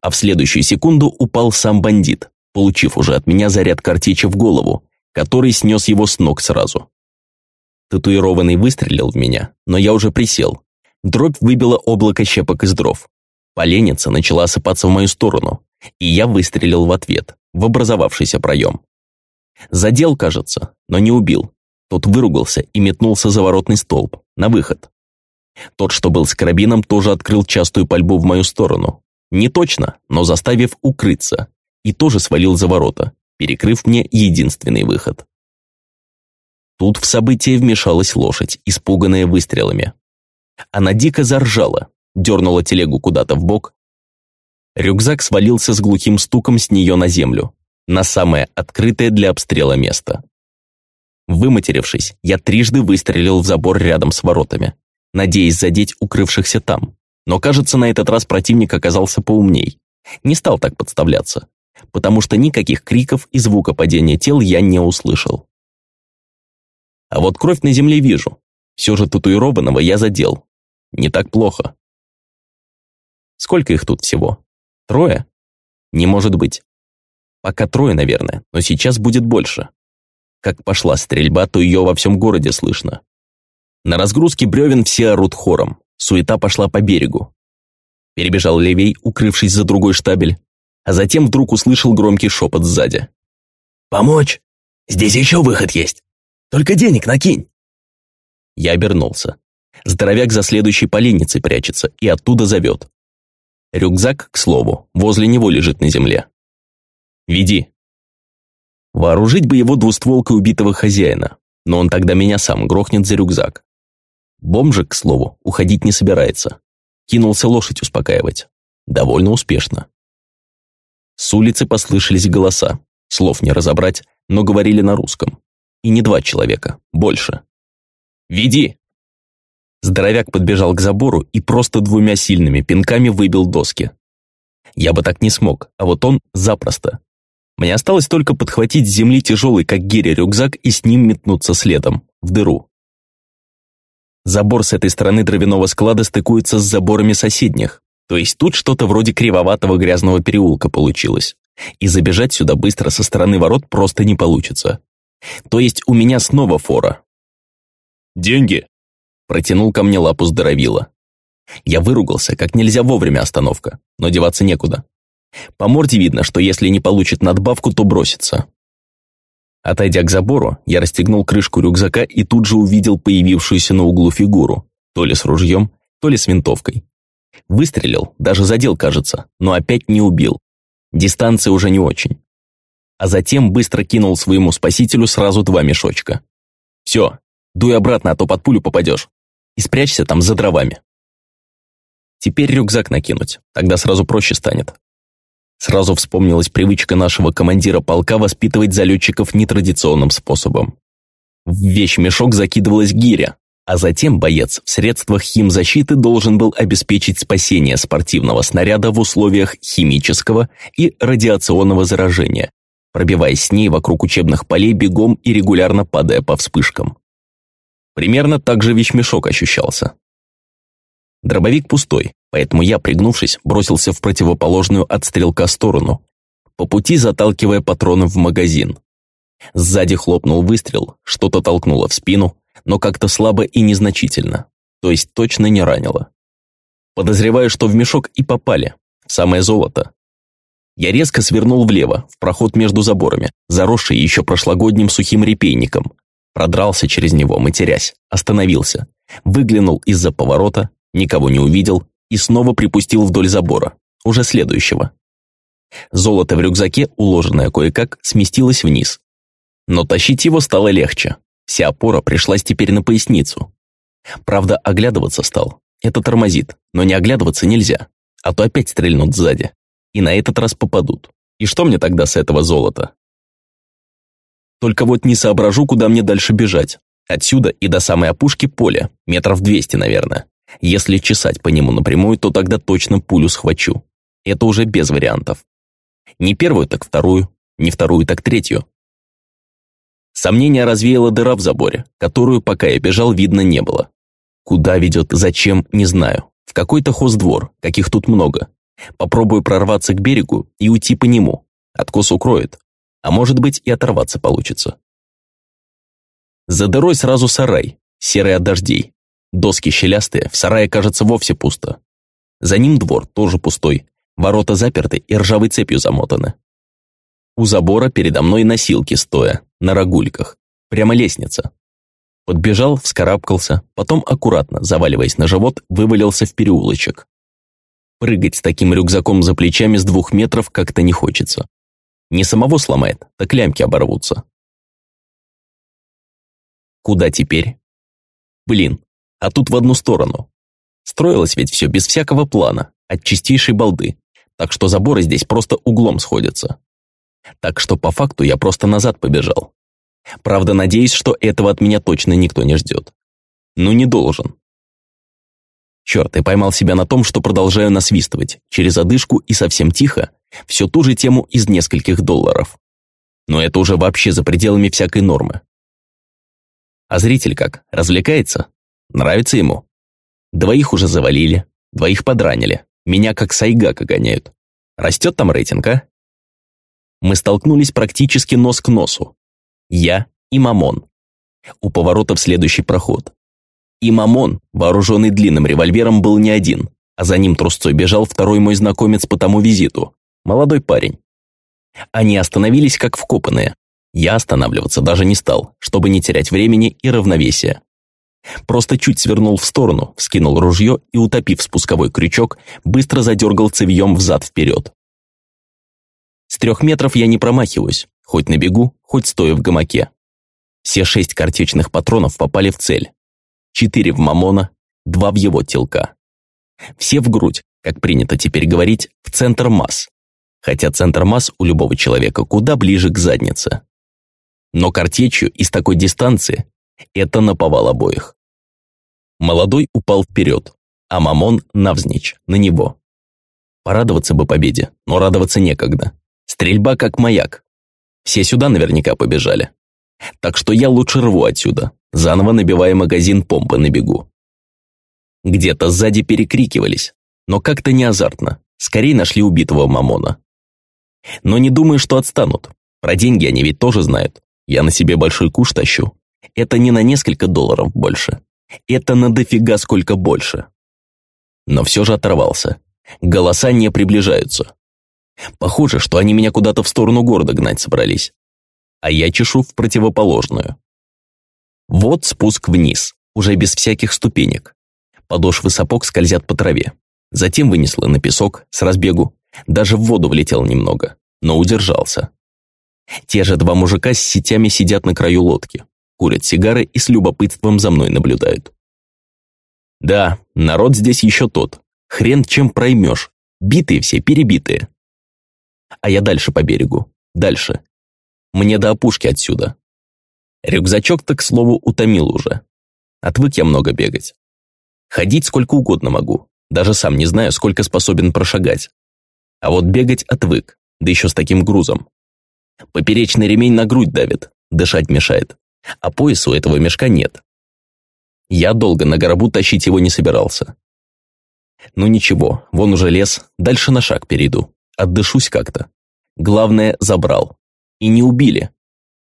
А в следующую секунду упал сам бандит, получив уже от меня заряд картечи в голову, который снес его с ног сразу. Татуированный выстрелил в меня, но я уже присел. Дробь выбила облако щепок из дров. Поленница начала осыпаться в мою сторону, и я выстрелил в ответ, в образовавшийся проем. Задел, кажется, но не убил. Тот выругался и метнулся за воротный столб, на выход. Тот, что был с карабином, тоже открыл частую пальбу в мою сторону. Не точно, но заставив укрыться, и тоже свалил за ворота, перекрыв мне единственный выход. Тут в событие вмешалась лошадь, испуганная выстрелами. Она дико заржала, дернула телегу куда-то в бок. Рюкзак свалился с глухим стуком с нее на землю, на самое открытое для обстрела место. Выматерившись, я трижды выстрелил в забор рядом с воротами, надеясь задеть укрывшихся там. Но, кажется, на этот раз противник оказался поумней. Не стал так подставляться потому что никаких криков и звука падения тел я не услышал. А вот кровь на земле вижу. Все же татуированного я задел. Не так плохо. Сколько их тут всего? Трое? Не может быть. Пока трое, наверное, но сейчас будет больше. Как пошла стрельба, то ее во всем городе слышно. На разгрузке бревен все орут хором. Суета пошла по берегу. Перебежал левей, укрывшись за другой штабель а затем вдруг услышал громкий шепот сзади. «Помочь? Здесь еще выход есть. Только денег накинь!» Я обернулся. Здоровяк за следующей поленницей прячется и оттуда зовет. Рюкзак, к слову, возле него лежит на земле. «Веди». Вооружить бы его двустволкой убитого хозяина, но он тогда меня сам грохнет за рюкзак. Бомжик, к слову, уходить не собирается. Кинулся лошадь успокаивать. Довольно успешно. С улицы послышались голоса. Слов не разобрать, но говорили на русском. И не два человека, больше. «Веди!» Здоровяк подбежал к забору и просто двумя сильными пинками выбил доски. Я бы так не смог, а вот он запросто. Мне осталось только подхватить с земли тяжелый, как гиря, рюкзак и с ним метнуться следом, в дыру. Забор с этой стороны дровяного склада стыкуется с заборами соседних, то есть тут что-то вроде кривоватого грязного переулка получилось. И забежать сюда быстро со стороны ворот просто не получится. То есть у меня снова фора. «Деньги!» Протянул ко мне лапу здоровила. Я выругался, как нельзя вовремя остановка, но деваться некуда. По морде видно, что если не получит надбавку, то бросится. Отойдя к забору, я расстегнул крышку рюкзака и тут же увидел появившуюся на углу фигуру, то ли с ружьем, то ли с винтовкой. Выстрелил, даже задел, кажется, но опять не убил. Дистанция уже не очень. А затем быстро кинул своему спасителю сразу два мешочка. «Все, дуй обратно, а то под пулю попадешь. И спрячься там за дровами». Теперь рюкзак накинуть, тогда сразу проще станет. Сразу вспомнилась привычка нашего командира полка воспитывать залетчиков нетрадиционным способом. В вещмешок закидывалась гиря, а затем боец в средствах химзащиты должен был обеспечить спасение спортивного снаряда в условиях химического и радиационного заражения, пробиваясь с ней вокруг учебных полей бегом и регулярно падая по вспышкам. Примерно так же вещмешок ощущался. Дробовик пустой, поэтому я, пригнувшись, бросился в противоположную от стрелка сторону, по пути заталкивая патроны в магазин. Сзади хлопнул выстрел, что-то толкнуло в спину, но как-то слабо и незначительно, то есть точно не ранило. Подозреваю, что в мешок и попали, самое золото. Я резко свернул влево, в проход между заборами, заросший еще прошлогодним сухим репейником. Продрался через него, матерясь, остановился, выглянул из-за поворота, никого не увидел и снова припустил вдоль забора, уже следующего. Золото в рюкзаке, уложенное кое-как, сместилось вниз. Но тащить его стало легче. Вся опора пришлась теперь на поясницу. Правда, оглядываться стал. Это тормозит, но не оглядываться нельзя, а то опять стрельнут сзади. И на этот раз попадут. И что мне тогда с этого золота? Только вот не соображу, куда мне дальше бежать. Отсюда и до самой опушки поля, метров двести, наверное. Если чесать по нему напрямую, то тогда точно пулю схвачу. Это уже без вариантов. Не первую, так вторую, не вторую, так третью. Сомнение развеяла дыра в заборе, которую, пока я бежал, видно не было. Куда ведет, зачем, не знаю. В какой-то хоздвор, каких тут много. Попробую прорваться к берегу и уйти по нему. Откос укроет. А может быть и оторваться получится. За дырой сразу сарай, серый от дождей. Доски щелястые, в сарае, кажется, вовсе пусто. За ним двор, тоже пустой. Ворота заперты и ржавой цепью замотаны. У забора передо мной носилки стоя, на рогульках. Прямо лестница. Подбежал, вскарабкался, потом аккуратно, заваливаясь на живот, вывалился в переулочек. Прыгать с таким рюкзаком за плечами с двух метров как-то не хочется. Не самого сломает, так лямки оборвутся. Куда теперь? Блин, а тут в одну сторону. Строилось ведь все без всякого плана, от чистейшей балды, так что заборы здесь просто углом сходятся. Так что по факту я просто назад побежал. Правда, надеюсь, что этого от меня точно никто не ждет. Ну, не должен. Черт, и поймал себя на том, что продолжаю насвистывать, через одышку и совсем тихо, всю ту же тему из нескольких долларов. Но это уже вообще за пределами всякой нормы. А зритель как, развлекается? Нравится ему? Двоих уже завалили, двоих подранили, меня как сайгака гоняют. Растет там рейтинг, а? Мы столкнулись практически нос к носу. Я и Мамон. У поворота в следующий проход. И Мамон, вооруженный длинным револьвером, был не один, а за ним трусцой бежал второй мой знакомец по тому визиту. Молодой парень. Они остановились как вкопанные. Я останавливаться даже не стал, чтобы не терять времени и равновесия. Просто чуть свернул в сторону, вскинул ружье и, утопив спусковой крючок, быстро задергал цевьем взад-вперед. С трех метров я не промахиваюсь, хоть на бегу, хоть стоя в гамаке. Все шесть картечных патронов попали в цель. Четыре в Мамона, два в его телка. Все в грудь, как принято теперь говорить, в центр масс. Хотя центр масс у любого человека куда ближе к заднице. Но картечью из такой дистанции это наповал обоих. Молодой упал вперед, а Мамон навзничь, на него. Порадоваться бы победе, но радоваться некогда. Стрельба как маяк. Все сюда наверняка побежали. Так что я лучше рву отсюда, заново набивая магазин помпы на бегу. Где-то сзади перекрикивались, но как-то не азартно. Скорее нашли убитого Мамона. Но не думаю, что отстанут. Про деньги они ведь тоже знают. Я на себе большой куш тащу. Это не на несколько долларов больше. Это на дофига сколько больше. Но все же оторвался. Голоса не приближаются. Похоже, что они меня куда-то в сторону города гнать собрались. А я чешу в противоположную. Вот спуск вниз, уже без всяких ступенек. Подошвы сапог скользят по траве. Затем вынесло на песок с разбегу. Даже в воду влетел немного, но удержался. Те же два мужика с сетями сидят на краю лодки, курят сигары и с любопытством за мной наблюдают. Да, народ здесь еще тот. Хрен чем проймешь. Битые все, перебитые. А я дальше по берегу. Дальше. Мне до опушки отсюда. Рюкзачок-то, к слову, утомил уже. Отвык я много бегать. Ходить сколько угодно могу. Даже сам не знаю, сколько способен прошагать. А вот бегать отвык, да еще с таким грузом. Поперечный ремень на грудь давит, дышать мешает. А пояса у этого мешка нет. Я долго на горобу тащить его не собирался. Ну ничего, вон уже лес, дальше на шаг перейду. Отдышусь как-то. Главное, забрал. И не убили.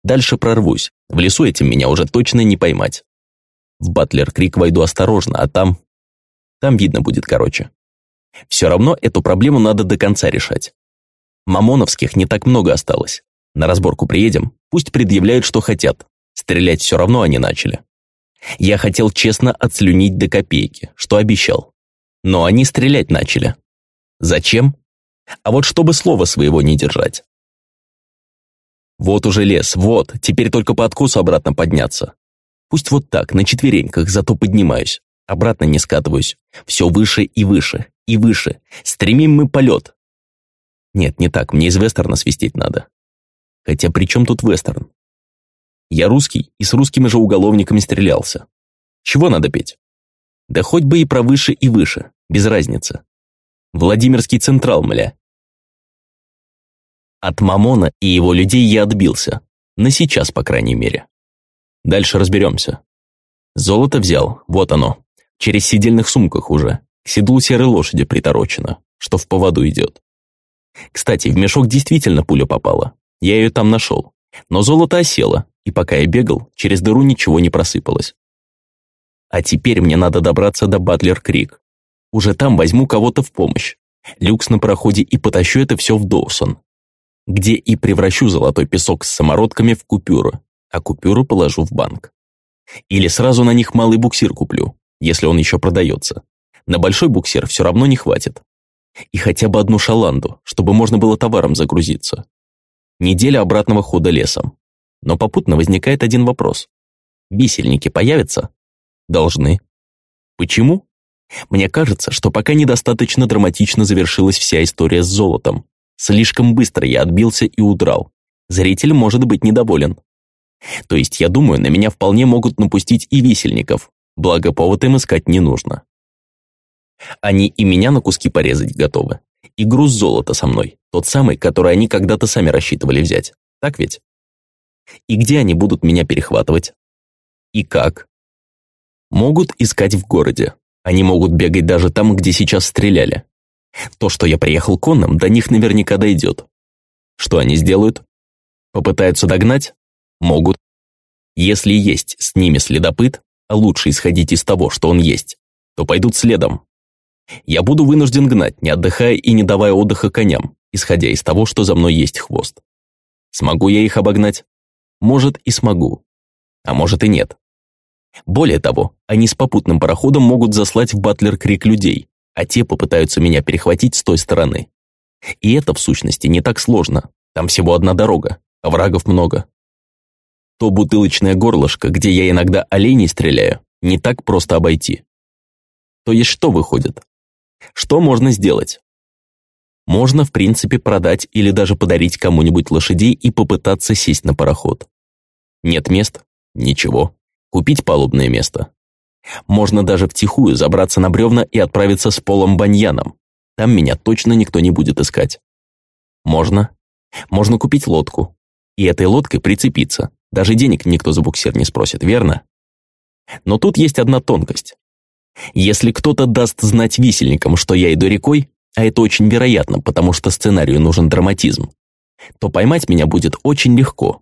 Дальше прорвусь. В лесу этим меня уже точно не поймать. В Батлер-Крик войду осторожно, а там... Там видно будет короче. Все равно эту проблему надо до конца решать. Мамоновских не так много осталось. На разборку приедем, пусть предъявляют, что хотят. Стрелять все равно они начали. Я хотел честно отслюнить до копейки, что обещал. Но они стрелять начали. Зачем? А вот чтобы слова своего не держать. Вот уже лес, вот, теперь только по откосу обратно подняться. Пусть вот так, на четвереньках, зато поднимаюсь. Обратно не скатываюсь. Все выше и выше, и выше. Стремим мы полет. Нет, не так, мне из вестерна свистеть надо. Хотя при чем тут вестерн? Я русский и с русскими же уголовниками стрелялся. Чего надо петь? Да хоть бы и про выше и выше, без разницы. Владимирский Централ, мля. От Мамона и его людей я отбился. На сейчас, по крайней мере. Дальше разберемся. Золото взял, вот оно. Через сидельных сумках уже. К седлу серой лошади приторочено, что в поводу идет. Кстати, в мешок действительно пуля попала. Я ее там нашел. Но золото осело, и пока я бегал, через дыру ничего не просыпалось. А теперь мне надо добраться до Батлер-Крик. Уже там возьму кого-то в помощь. Люкс на проходе и потащу это все в Доусон. Где и превращу золотой песок с самородками в купюры, а купюру положу в банк. Или сразу на них малый буксир куплю, если он еще продается. На большой буксир все равно не хватит. И хотя бы одну шаланду, чтобы можно было товаром загрузиться. Неделя обратного хода лесом. Но попутно возникает один вопрос. Бисельники появятся? Должны. Почему? Мне кажется, что пока недостаточно драматично завершилась вся история с золотом. Слишком быстро я отбился и удрал. Зритель может быть недоволен. То есть, я думаю, на меня вполне могут напустить и висельников, благо повод им искать не нужно. Они и меня на куски порезать готовы. И груз золота со мной, тот самый, который они когда-то сами рассчитывали взять. Так ведь? И где они будут меня перехватывать? И как? Могут искать в городе. Они могут бегать даже там, где сейчас стреляли. То, что я приехал конным, до них наверняка дойдет. Что они сделают? Попытаются догнать? Могут. Если есть с ними следопыт, а лучше исходить из того, что он есть, то пойдут следом. Я буду вынужден гнать, не отдыхая и не давая отдыха коням, исходя из того, что за мной есть хвост. Смогу я их обогнать? Может и смогу. А может и нет. Более того, они с попутным пароходом могут заслать в Батлер-Крик людей, а те попытаются меня перехватить с той стороны. И это, в сущности, не так сложно. Там всего одна дорога, а врагов много. То бутылочное горлышко, где я иногда оленей стреляю, не так просто обойти. То есть что выходит? Что можно сделать? Можно, в принципе, продать или даже подарить кому-нибудь лошадей и попытаться сесть на пароход. Нет мест? Ничего. Купить палубное место. Можно даже втихую забраться на бревна и отправиться с Полом Баньяном. Там меня точно никто не будет искать. Можно. Можно купить лодку. И этой лодкой прицепиться. Даже денег никто за буксир не спросит, верно? Но тут есть одна тонкость. Если кто-то даст знать висельникам, что я иду рекой, а это очень вероятно, потому что сценарию нужен драматизм, то поймать меня будет очень легко.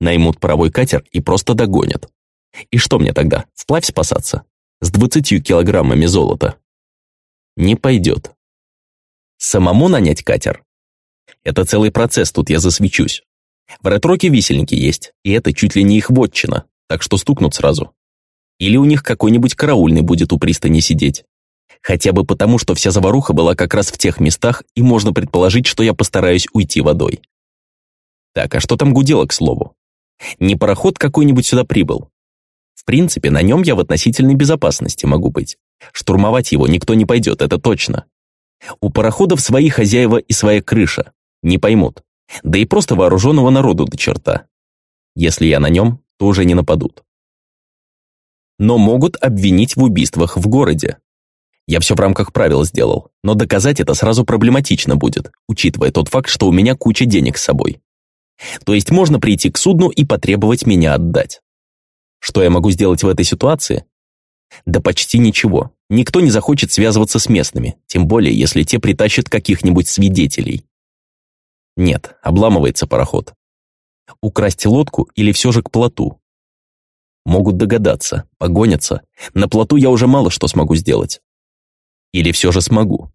Наймут паровой катер и просто догонят. И что мне тогда, вплавь спасаться? С двадцатью килограммами золота? Не пойдет. Самому нанять катер? Это целый процесс, тут я засвечусь. В ретроке висельники есть, и это чуть ли не их вотчина, так что стукнут сразу. Или у них какой-нибудь караульный будет у пристани сидеть. Хотя бы потому, что вся заваруха была как раз в тех местах, и можно предположить, что я постараюсь уйти водой. Так, а что там гудело, к слову? Не пароход какой-нибудь сюда прибыл. Принципе, на нем я в относительной безопасности могу быть. Штурмовать его никто не пойдет, это точно. У пароходов свои хозяева и своя крыша. Не поймут. Да и просто вооруженного народу до черта. Если я на нем, то уже не нападут. Но могут обвинить в убийствах в городе. Я все в рамках правил сделал, но доказать это сразу проблематично будет, учитывая тот факт, что у меня куча денег с собой. То есть можно прийти к судну и потребовать меня отдать. Что я могу сделать в этой ситуации? Да почти ничего. Никто не захочет связываться с местными, тем более, если те притащат каких-нибудь свидетелей. Нет, обламывается пароход. Украсть лодку или все же к плоту? Могут догадаться, погонятся. На плоту я уже мало что смогу сделать. Или все же смогу.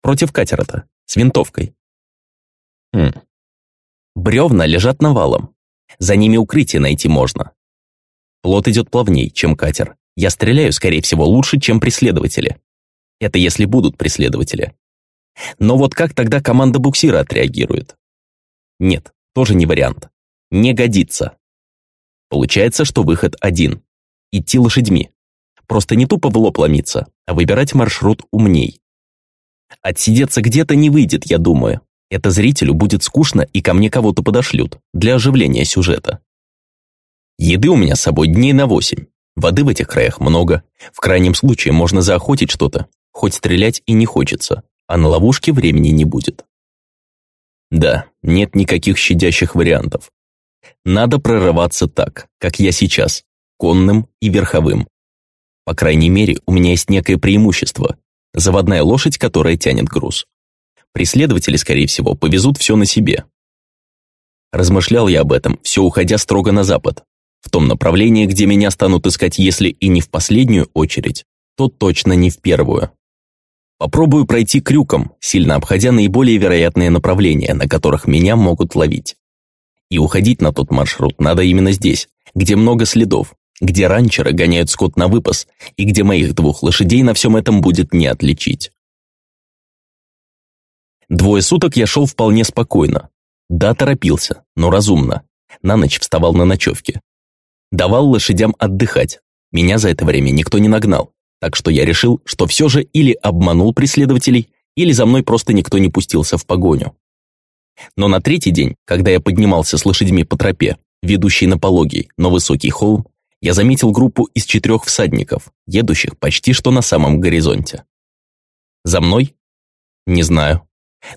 Против катера-то, с винтовкой. Хм. Бревна лежат навалом. За ними укрытие найти можно. Плот идет плавней, чем катер. Я стреляю, скорее всего, лучше, чем преследователи. Это если будут преследователи. Но вот как тогда команда буксира отреагирует? Нет, тоже не вариант. Не годится. Получается, что выход один. Идти лошадьми. Просто не тупо в лоб ломиться, а выбирать маршрут умней. Отсидеться где-то не выйдет, я думаю. Это зрителю будет скучно и ко мне кого-то подошлют для оживления сюжета. Еды у меня с собой дней на восемь. Воды в этих краях много. В крайнем случае можно заохотить что-то. Хоть стрелять и не хочется а на ловушке времени не будет. Да, нет никаких щадящих вариантов. Надо прорываться так, как я сейчас, конным и верховым. По крайней мере, у меня есть некое преимущество – заводная лошадь, которая тянет груз. Преследователи, скорее всего, повезут все на себе. Размышлял я об этом, все уходя строго на запад, в том направлении, где меня станут искать, если и не в последнюю очередь, то точно не в первую. Попробую пройти крюком, сильно обходя наиболее вероятные направления, на которых меня могут ловить. И уходить на тот маршрут надо именно здесь, где много следов, где ранчеры гоняют скот на выпас и где моих двух лошадей на всем этом будет не отличить. Двое суток я шел вполне спокойно. Да, торопился, но разумно. На ночь вставал на ночевке. Давал лошадям отдыхать. Меня за это время никто не нагнал. Так что я решил, что все же или обманул преследователей, или за мной просто никто не пустился в погоню. Но на третий день, когда я поднимался с лошадьми по тропе, ведущей на пологий, но высокий холм, я заметил группу из четырех всадников, едущих почти что на самом горизонте. За мной? Не знаю.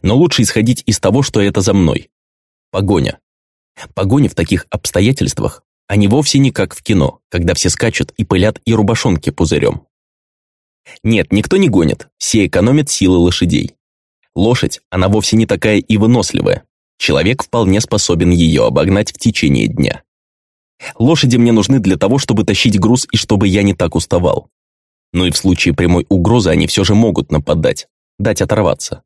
Но лучше исходить из того, что это за мной. Погоня. Погоня в таких обстоятельствах, они вовсе не как в кино, когда все скачут и пылят и рубашонки пузырем. Нет, никто не гонит, все экономят силы лошадей. Лошадь, она вовсе не такая и выносливая. Человек вполне способен ее обогнать в течение дня. Лошади мне нужны для того, чтобы тащить груз и чтобы я не так уставал. Ну и в случае прямой угрозы они все же могут нападать, дать оторваться.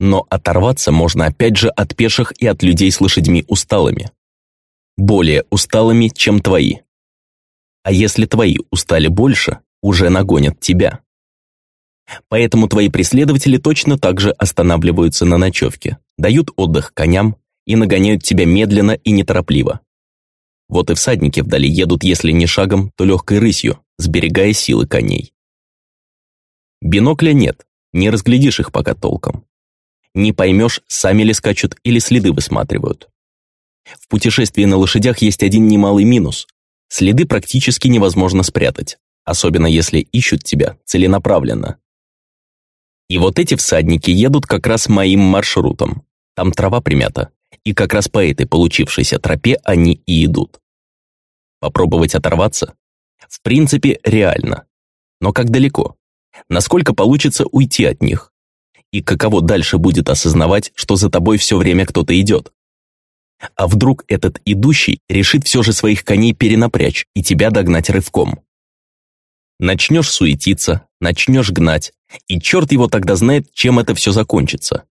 Но оторваться можно опять же от пеших и от людей с лошадьми усталыми. Более усталыми, чем твои. А если твои устали больше, уже нагонят тебя. Поэтому твои преследователи точно так же останавливаются на ночевке, дают отдых коням и нагоняют тебя медленно и неторопливо. Вот и всадники вдали едут, если не шагом, то легкой рысью, сберегая силы коней. Бинокля нет, не разглядишь их пока толком. Не поймешь, сами ли скачут или следы высматривают. В путешествии на лошадях есть один немалый минус. Следы практически невозможно спрятать особенно если ищут тебя целенаправленно. И вот эти всадники едут как раз моим маршрутом. Там трава примята, и как раз по этой получившейся тропе они и идут. Попробовать оторваться? В принципе, реально. Но как далеко? Насколько получится уйти от них? И каково дальше будет осознавать, что за тобой все время кто-то идет? А вдруг этот идущий решит все же своих коней перенапрячь и тебя догнать рывком? Начнешь суетиться, начнешь гнать, и черт его тогда знает, чем это все закончится.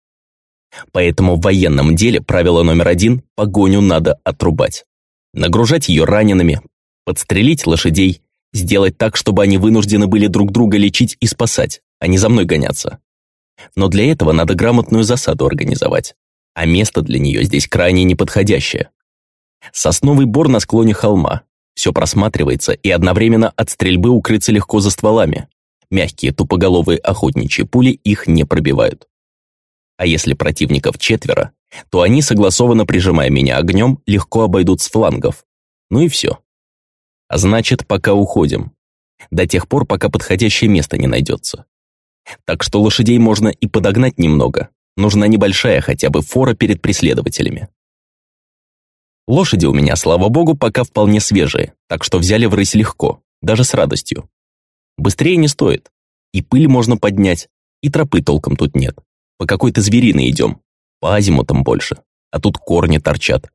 Поэтому в военном деле правило номер один – погоню надо отрубать. Нагружать ее ранеными, подстрелить лошадей, сделать так, чтобы они вынуждены были друг друга лечить и спасать, а не за мной гоняться. Но для этого надо грамотную засаду организовать, а место для нее здесь крайне неподходящее. Сосновый бор на склоне холма, все просматривается, и одновременно от стрельбы укрыться легко за стволами. Мягкие тупоголовые охотничьи пули их не пробивают. А если противников четверо, то они, согласованно прижимая меня огнем, легко обойдут с флангов. Ну и все. А значит, пока уходим. До тех пор, пока подходящее место не найдется. Так что лошадей можно и подогнать немного. Нужна небольшая хотя бы фора перед преследователями. Лошади у меня, слава богу, пока вполне свежие, так что взяли в рысь легко, даже с радостью. Быстрее не стоит. И пыль можно поднять, и тропы толком тут нет. По какой-то звериной идем, по азимутам больше, а тут корни торчат.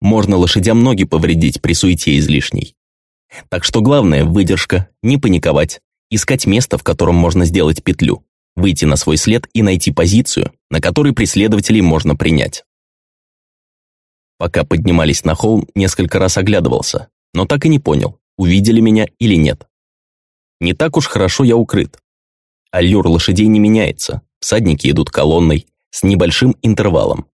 Можно лошадям ноги повредить при суете излишней. Так что главное – выдержка, не паниковать, искать место, в котором можно сделать петлю, выйти на свой след и найти позицию, на которой преследователей можно принять. Пока поднимались на холм, несколько раз оглядывался, но так и не понял, увидели меня или нет. Не так уж хорошо я укрыт. Аллюр лошадей не меняется, всадники идут колонной, с небольшим интервалом.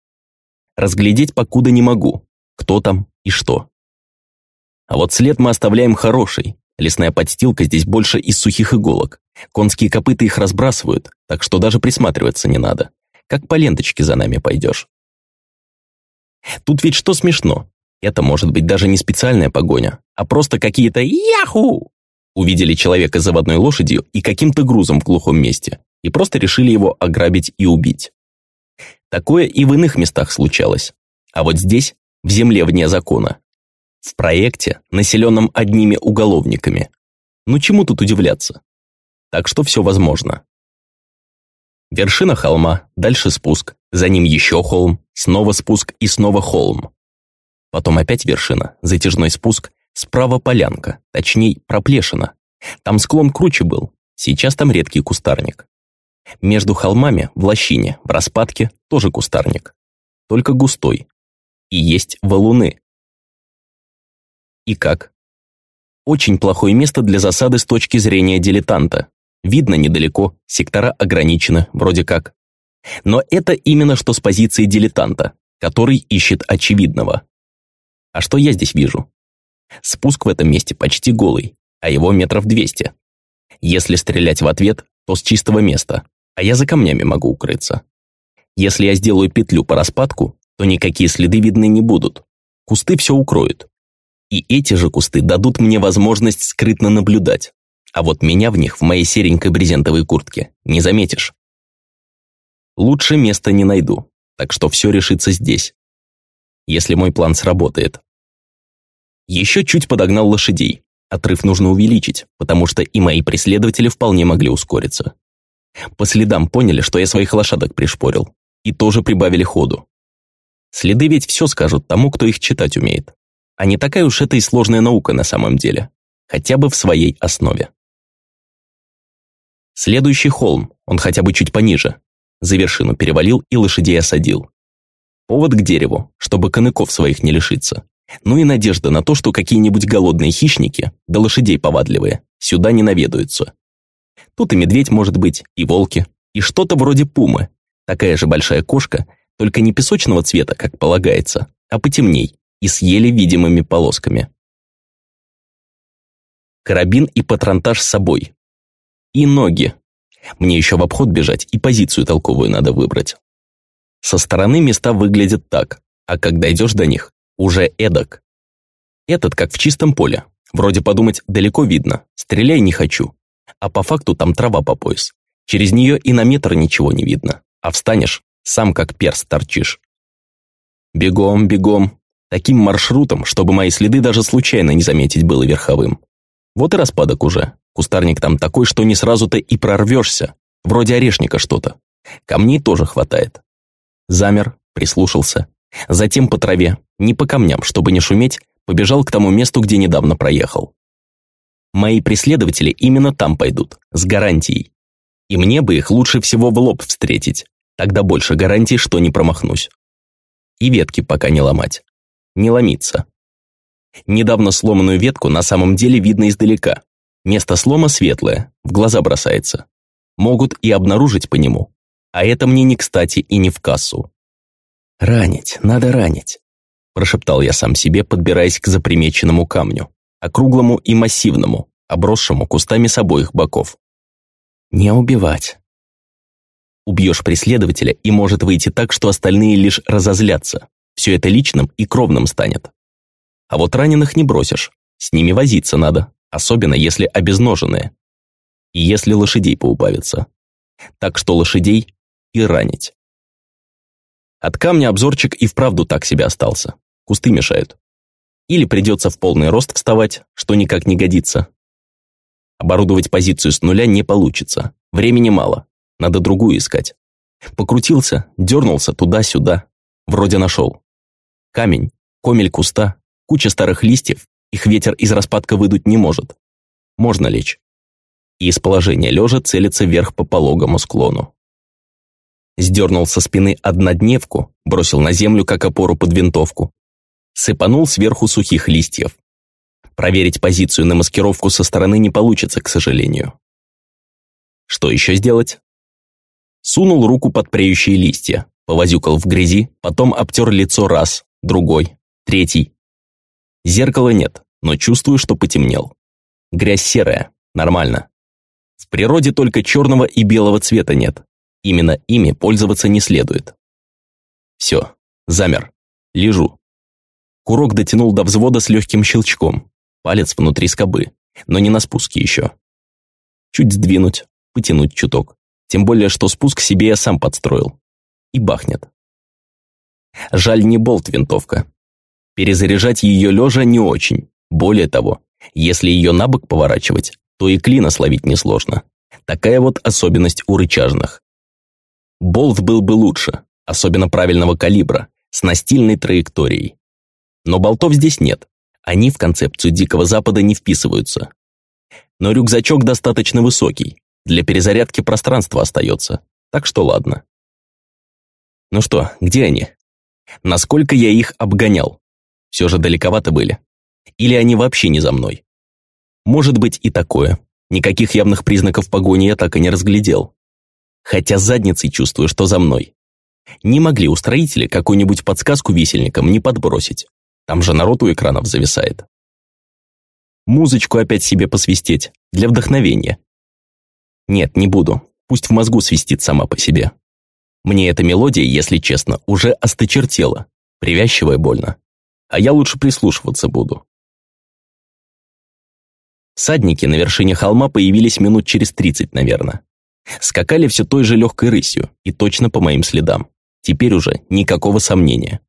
Разглядеть покуда не могу, кто там и что. А вот след мы оставляем хороший, лесная подстилка здесь больше из сухих иголок, конские копыта их разбрасывают, так что даже присматриваться не надо, как по ленточке за нами пойдешь. Тут ведь что смешно? Это может быть даже не специальная погоня, а просто какие-то «Яху!» Увидели человека с заводной лошадью и каким-то грузом в глухом месте, и просто решили его ограбить и убить. Такое и в иных местах случалось. А вот здесь, в земле вне закона. В проекте, населенном одними уголовниками. Ну чему тут удивляться? Так что все возможно. Вершина холма, дальше спуск, за ним еще холм, снова спуск и снова холм. Потом опять вершина, затяжной спуск, справа полянка, точнее проплешина. Там склон круче был, сейчас там редкий кустарник. Между холмами, в лощине, в распадке, тоже кустарник. Только густой. И есть валуны. И как? Очень плохое место для засады с точки зрения дилетанта. Видно недалеко, сектора ограничены, вроде как. Но это именно что с позиции дилетанта, который ищет очевидного. А что я здесь вижу? Спуск в этом месте почти голый, а его метров 200. Если стрелять в ответ, то с чистого места, а я за камнями могу укрыться. Если я сделаю петлю по распадку, то никакие следы видны не будут. Кусты все укроют. И эти же кусты дадут мне возможность скрытно наблюдать, а вот меня в них, в моей серенькой брезентовой куртке, не заметишь. Лучше места не найду, так что все решится здесь. Если мой план сработает. Еще чуть подогнал лошадей. Отрыв нужно увеличить, потому что и мои преследователи вполне могли ускориться. По следам поняли, что я своих лошадок пришпорил. И тоже прибавили ходу. Следы ведь все скажут тому, кто их читать умеет. А не такая уж это и сложная наука на самом деле. Хотя бы в своей основе. Следующий холм, он хотя бы чуть пониже. За вершину перевалил и лошадей осадил. Повод к дереву, чтобы коныков своих не лишиться. Ну и надежда на то, что какие-нибудь голодные хищники, да лошадей повадливые, сюда не наведаются. Тут и медведь может быть, и волки, и что-то вроде пумы. Такая же большая кошка, только не песочного цвета, как полагается, а потемней и с еле видимыми полосками. Карабин и патронтаж с собой, и ноги. Мне еще в обход бежать и позицию толковую надо выбрать. Со стороны места выглядят так, а когда идешь до них, уже эдак. Этот как в чистом поле. Вроде подумать, далеко видно, стреляй не хочу. А по факту там трава по пояс. Через нее и на метр ничего не видно. А встанешь, сам как перс торчишь. Бегом, бегом. Таким маршрутом, чтобы мои следы даже случайно не заметить было верховым. Вот и распадок уже. Кустарник там такой, что не сразу-то и прорвешься. Вроде орешника что-то. Камней тоже хватает. Замер, прислушался. Затем по траве, не по камням, чтобы не шуметь, побежал к тому месту, где недавно проехал. Мои преследователи именно там пойдут, с гарантией. И мне бы их лучше всего в лоб встретить, тогда больше гарантий, что не промахнусь. И ветки пока не ломать. Не ломиться. Недавно сломанную ветку на самом деле видно издалека. Место слома светлое, в глаза бросается. Могут и обнаружить по нему. А это мне не кстати и не в кассу. «Ранить, надо ранить», – прошептал я сам себе, подбираясь к запримеченному камню, округлому и массивному, обросшему кустами с обоих боков. «Не убивать». Убьешь преследователя, и может выйти так, что остальные лишь разозлятся. Все это личным и кровным станет. А вот раненых не бросишь, с ними возиться надо, особенно если обезноженные. И если лошадей поубавится. Так что лошадей и ранить. От камня обзорчик и вправду так себе остался. Кусты мешают. Или придется в полный рост вставать, что никак не годится. Оборудовать позицию с нуля не получится. Времени мало. Надо другую искать. Покрутился, дернулся туда-сюда. Вроде нашел. Камень, комель куста, куча старых листьев, их ветер из распадка выдуть не может. Можно лечь. И из положения лежа целиться вверх по пологому склону. Сдернул со спины однодневку, бросил на землю как опору под винтовку. Сыпанул сверху сухих листьев. Проверить позицию на маскировку со стороны не получится, к сожалению. Что еще сделать? Сунул руку под преющие листья, повозюкал в грязи, потом обтер лицо раз, другой, третий. Зеркала нет, но чувствую, что потемнел. Грязь серая, нормально. В природе только черного и белого цвета нет, Именно ими пользоваться не следует. Все, замер, лежу. Курок дотянул до взвода с легким щелчком. Палец внутри скобы, но не на спуске еще. Чуть сдвинуть, потянуть чуток. Тем более, что спуск себе я сам подстроил. И бахнет. Жаль, не болт-винтовка. Перезаряжать ее лежа не очень. Более того, если ее на бок поворачивать, то и клина словить несложно. Такая вот особенность у рычажных. Болт был бы лучше, особенно правильного калибра, с настильной траекторией. Но болтов здесь нет, они в концепцию Дикого Запада не вписываются. Но рюкзачок достаточно высокий, для перезарядки пространства остается, так что ладно. Ну что, где они? Насколько я их обгонял? Все же далековато были. Или они вообще не за мной? Может быть и такое. Никаких явных признаков погони я так и не разглядел хотя задницей чувствую, что за мной. Не могли устроители какую-нибудь подсказку висельникам не подбросить. Там же народ у экранов зависает. Музычку опять себе посвистеть, для вдохновения. Нет, не буду, пусть в мозгу свистит сама по себе. Мне эта мелодия, если честно, уже осточертела, привязчивая больно. А я лучше прислушиваться буду. Садники на вершине холма появились минут через тридцать, наверное. Скакали все той же легкой рысью и точно по моим следам. Теперь уже никакого сомнения.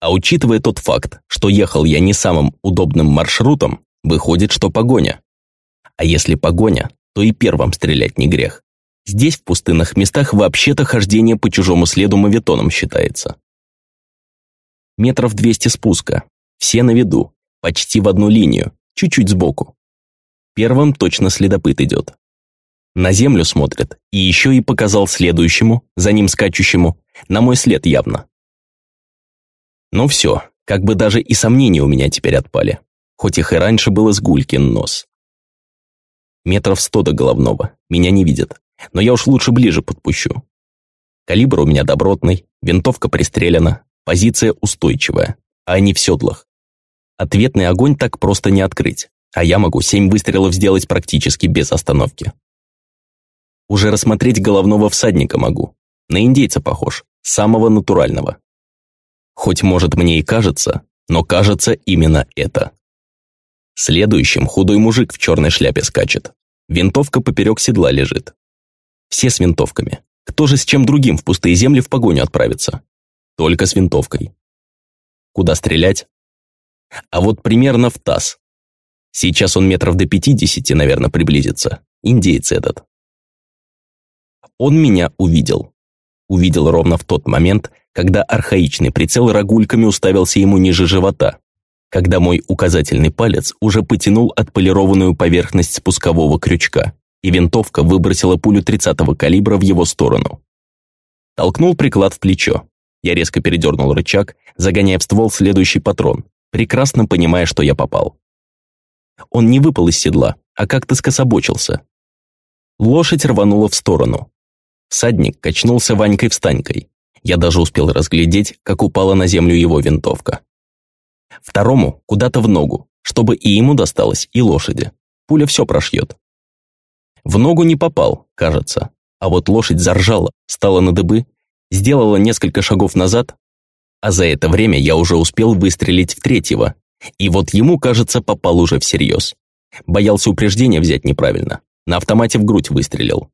А учитывая тот факт, что ехал я не самым удобным маршрутом, выходит, что погоня. А если погоня, то и первым стрелять не грех. Здесь, в пустынных местах, вообще-то хождение по чужому следу мавитоном считается. Метров 200 спуска, все на виду, почти в одну линию, чуть-чуть сбоку. Первым точно следопыт идет, на землю смотрит, и еще и показал следующему, за ним скачущему, на мой след явно. Ну все, как бы даже и сомнения у меня теперь отпали, хоть их и раньше было с гулькин нос. Метров сто до головного, меня не видят, но я уж лучше ближе подпущу. Калибр у меня добротный, винтовка пристрелена, позиция устойчивая, а они в седлах. Ответный огонь так просто не открыть, а я могу семь выстрелов сделать практически без остановки. Уже рассмотреть головного всадника могу. На индейца похож, самого натурального. Хоть, может, мне и кажется, но кажется именно это. Следующим худой мужик в черной шляпе скачет. Винтовка поперек седла лежит. Все с винтовками. Кто же с чем другим в пустые земли в погоню отправится? Только с винтовкой. Куда стрелять? А вот примерно в таз. Сейчас он метров до пятидесяти, наверное, приблизится. Индеец этот. Он меня увидел. Увидел ровно в тот момент, когда архаичный прицел рогульками уставился ему ниже живота, когда мой указательный палец уже потянул отполированную поверхность спускового крючка, и винтовка выбросила пулю 30-го калибра в его сторону. Толкнул приклад в плечо. Я резко передернул рычаг, загоняя в ствол следующий патрон, прекрасно понимая, что я попал. Он не выпал из седла, а как-то скособочился. Лошадь рванула в сторону. Всадник качнулся Ванькой-встанькой. Я даже успел разглядеть, как упала на землю его винтовка. Второму куда-то в ногу, чтобы и ему досталось, и лошади. Пуля все прошьет. В ногу не попал, кажется, а вот лошадь заржала, стала на дыбы, сделала несколько шагов назад, а за это время я уже успел выстрелить в третьего, и вот ему, кажется, попал уже всерьез. Боялся упреждения взять неправильно, на автомате в грудь выстрелил.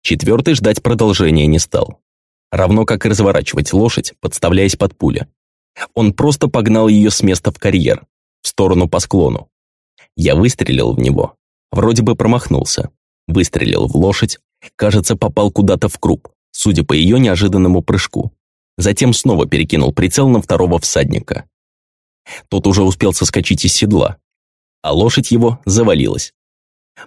Четвертый ждать продолжения не стал. Равно как и разворачивать лошадь, подставляясь под пуля. Он просто погнал ее с места в карьер, в сторону по склону. Я выстрелил в него. Вроде бы промахнулся. Выстрелил в лошадь. Кажется, попал куда-то в круп, судя по ее неожиданному прыжку. Затем снова перекинул прицел на второго всадника. Тот уже успел соскочить из седла, а лошадь его завалилась.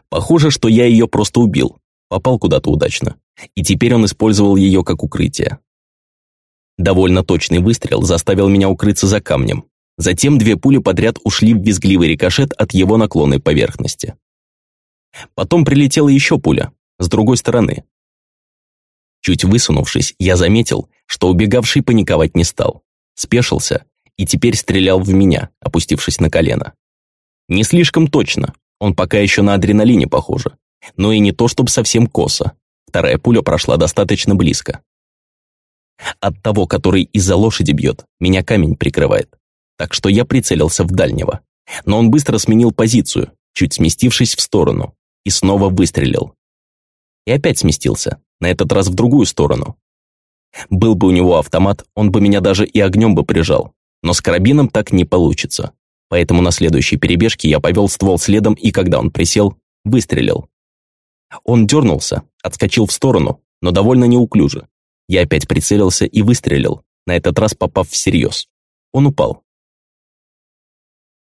Похоже, что я ее просто убил, попал куда-то удачно, и теперь он использовал ее как укрытие. Довольно точный выстрел заставил меня укрыться за камнем. Затем две пули подряд ушли в визгливый рикошет от его наклонной поверхности. Потом прилетела еще пуля, с другой стороны. Чуть высунувшись, я заметил, что убегавший паниковать не стал. Спешился и теперь стрелял в меня, опустившись на колено. Не слишком точно, он пока еще на адреналине похоже, но и не то чтобы совсем косо. Вторая пуля прошла достаточно близко. От того, который из-за лошади бьет, меня камень прикрывает. Так что я прицелился в дальнего. Но он быстро сменил позицию, чуть сместившись в сторону, и снова выстрелил. И опять сместился, на этот раз в другую сторону. Был бы у него автомат, он бы меня даже и огнем бы прижал, но с карабином так не получится. Поэтому на следующей перебежке я повел ствол следом и, когда он присел, выстрелил. Он дернулся, отскочил в сторону, но довольно неуклюже. Я опять прицелился и выстрелил, на этот раз попав всерьез. Он упал.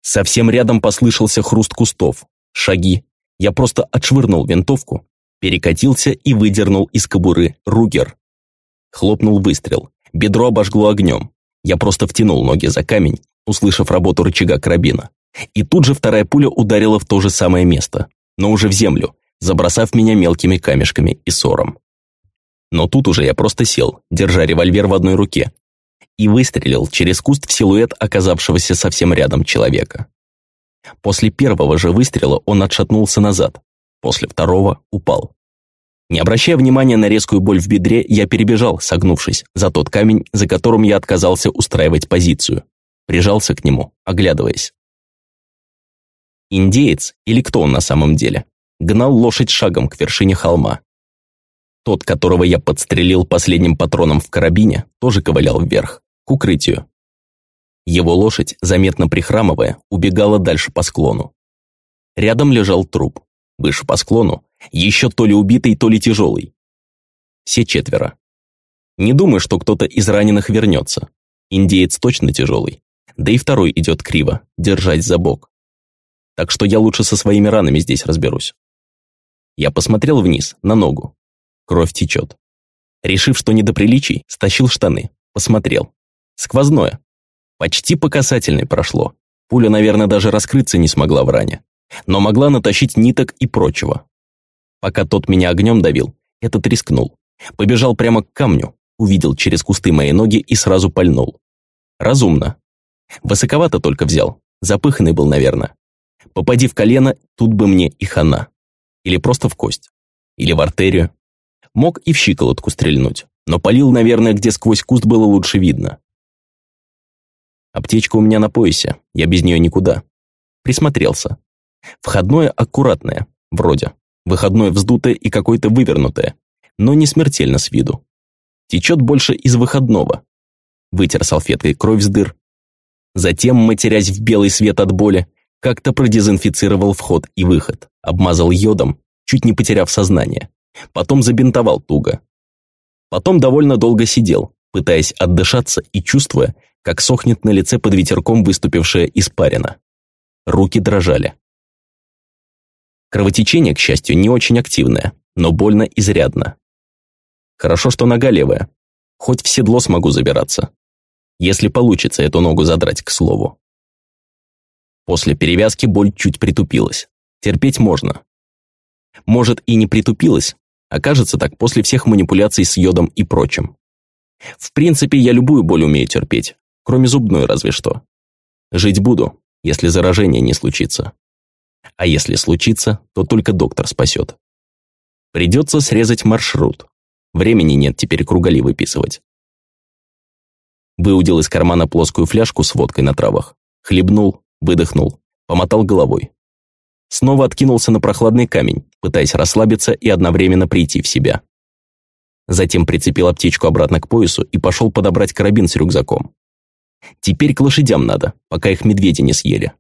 Совсем рядом послышался хруст кустов, шаги. Я просто отшвырнул винтовку, перекатился и выдернул из кобуры Ругер. Хлопнул выстрел. Бедро обожгло огнем. Я просто втянул ноги за камень, услышав работу рычага карабина. И тут же вторая пуля ударила в то же самое место, но уже в землю, забросав меня мелкими камешками и сором. Но тут уже я просто сел, держа револьвер в одной руке, и выстрелил через куст в силуэт оказавшегося совсем рядом человека. После первого же выстрела он отшатнулся назад, после второго упал. Не обращая внимания на резкую боль в бедре, я перебежал, согнувшись, за тот камень, за которым я отказался устраивать позицию. Прижался к нему, оглядываясь. Индеец, или кто он на самом деле, гнал лошадь шагом к вершине холма. Тот, которого я подстрелил последним патроном в карабине, тоже ковылял вверх, к укрытию. Его лошадь, заметно прихрамывая, убегала дальше по склону. Рядом лежал труп, выше по склону, еще то ли убитый, то ли тяжелый. Все четверо. Не думаю, что кто-то из раненых вернется. Индеец точно тяжелый. Да и второй идет криво, держать за бок. Так что я лучше со своими ранами здесь разберусь. Я посмотрел вниз, на ногу. Кровь течет. Решив, что не до приличий, стащил штаны. Посмотрел. Сквозное. Почти по касательной прошло. Пуля, наверное, даже раскрыться не смогла в ране. Но могла натащить ниток и прочего. Пока тот меня огнем давил, этот рискнул. Побежал прямо к камню, увидел через кусты мои ноги и сразу пальнул. Разумно. Высоковато только взял, запыханный был, наверное. Попади в колено, тут бы мне и хана. Или просто в кость. Или в артерию. Мог и в щиколотку стрельнуть, но полил, наверное, где сквозь куст было лучше видно. Аптечка у меня на поясе, я без нее никуда. Присмотрелся. Входное аккуратное, вроде. Выходное вздутое и какое-то вывернутое, но не смертельно с виду. Течет больше из выходного. Вытер салфеткой кровь с дыр. Затем, матерясь в белый свет от боли, Как-то продезинфицировал вход и выход, обмазал йодом, чуть не потеряв сознание. Потом забинтовал туго. Потом довольно долго сидел, пытаясь отдышаться и чувствуя, как сохнет на лице под ветерком выступившая испарина. Руки дрожали. Кровотечение, к счастью, не очень активное, но больно изрядно. Хорошо, что нога левая. Хоть в седло смогу забираться. Если получится эту ногу задрать, к слову. После перевязки боль чуть притупилась. Терпеть можно. Может и не притупилась, окажется так после всех манипуляций с йодом и прочим. В принципе, я любую боль умею терпеть, кроме зубной разве что. Жить буду, если заражение не случится. А если случится, то только доктор спасет. Придется срезать маршрут. Времени нет теперь кругали выписывать. Выудил из кармана плоскую фляжку с водкой на травах. Хлебнул, выдохнул, помотал головой. Снова откинулся на прохладный камень, пытаясь расслабиться и одновременно прийти в себя. Затем прицепил аптечку обратно к поясу и пошел подобрать карабин с рюкзаком. Теперь к лошадям надо, пока их медведи не съели.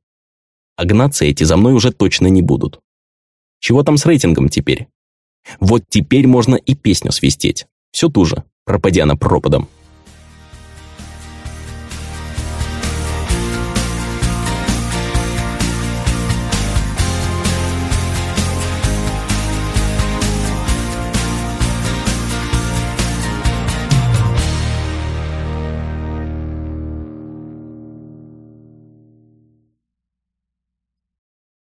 А гнаться эти за мной уже точно не будут. Чего там с рейтингом теперь? Вот теперь можно и песню свистеть. Все ту же, пропадя на пропадом.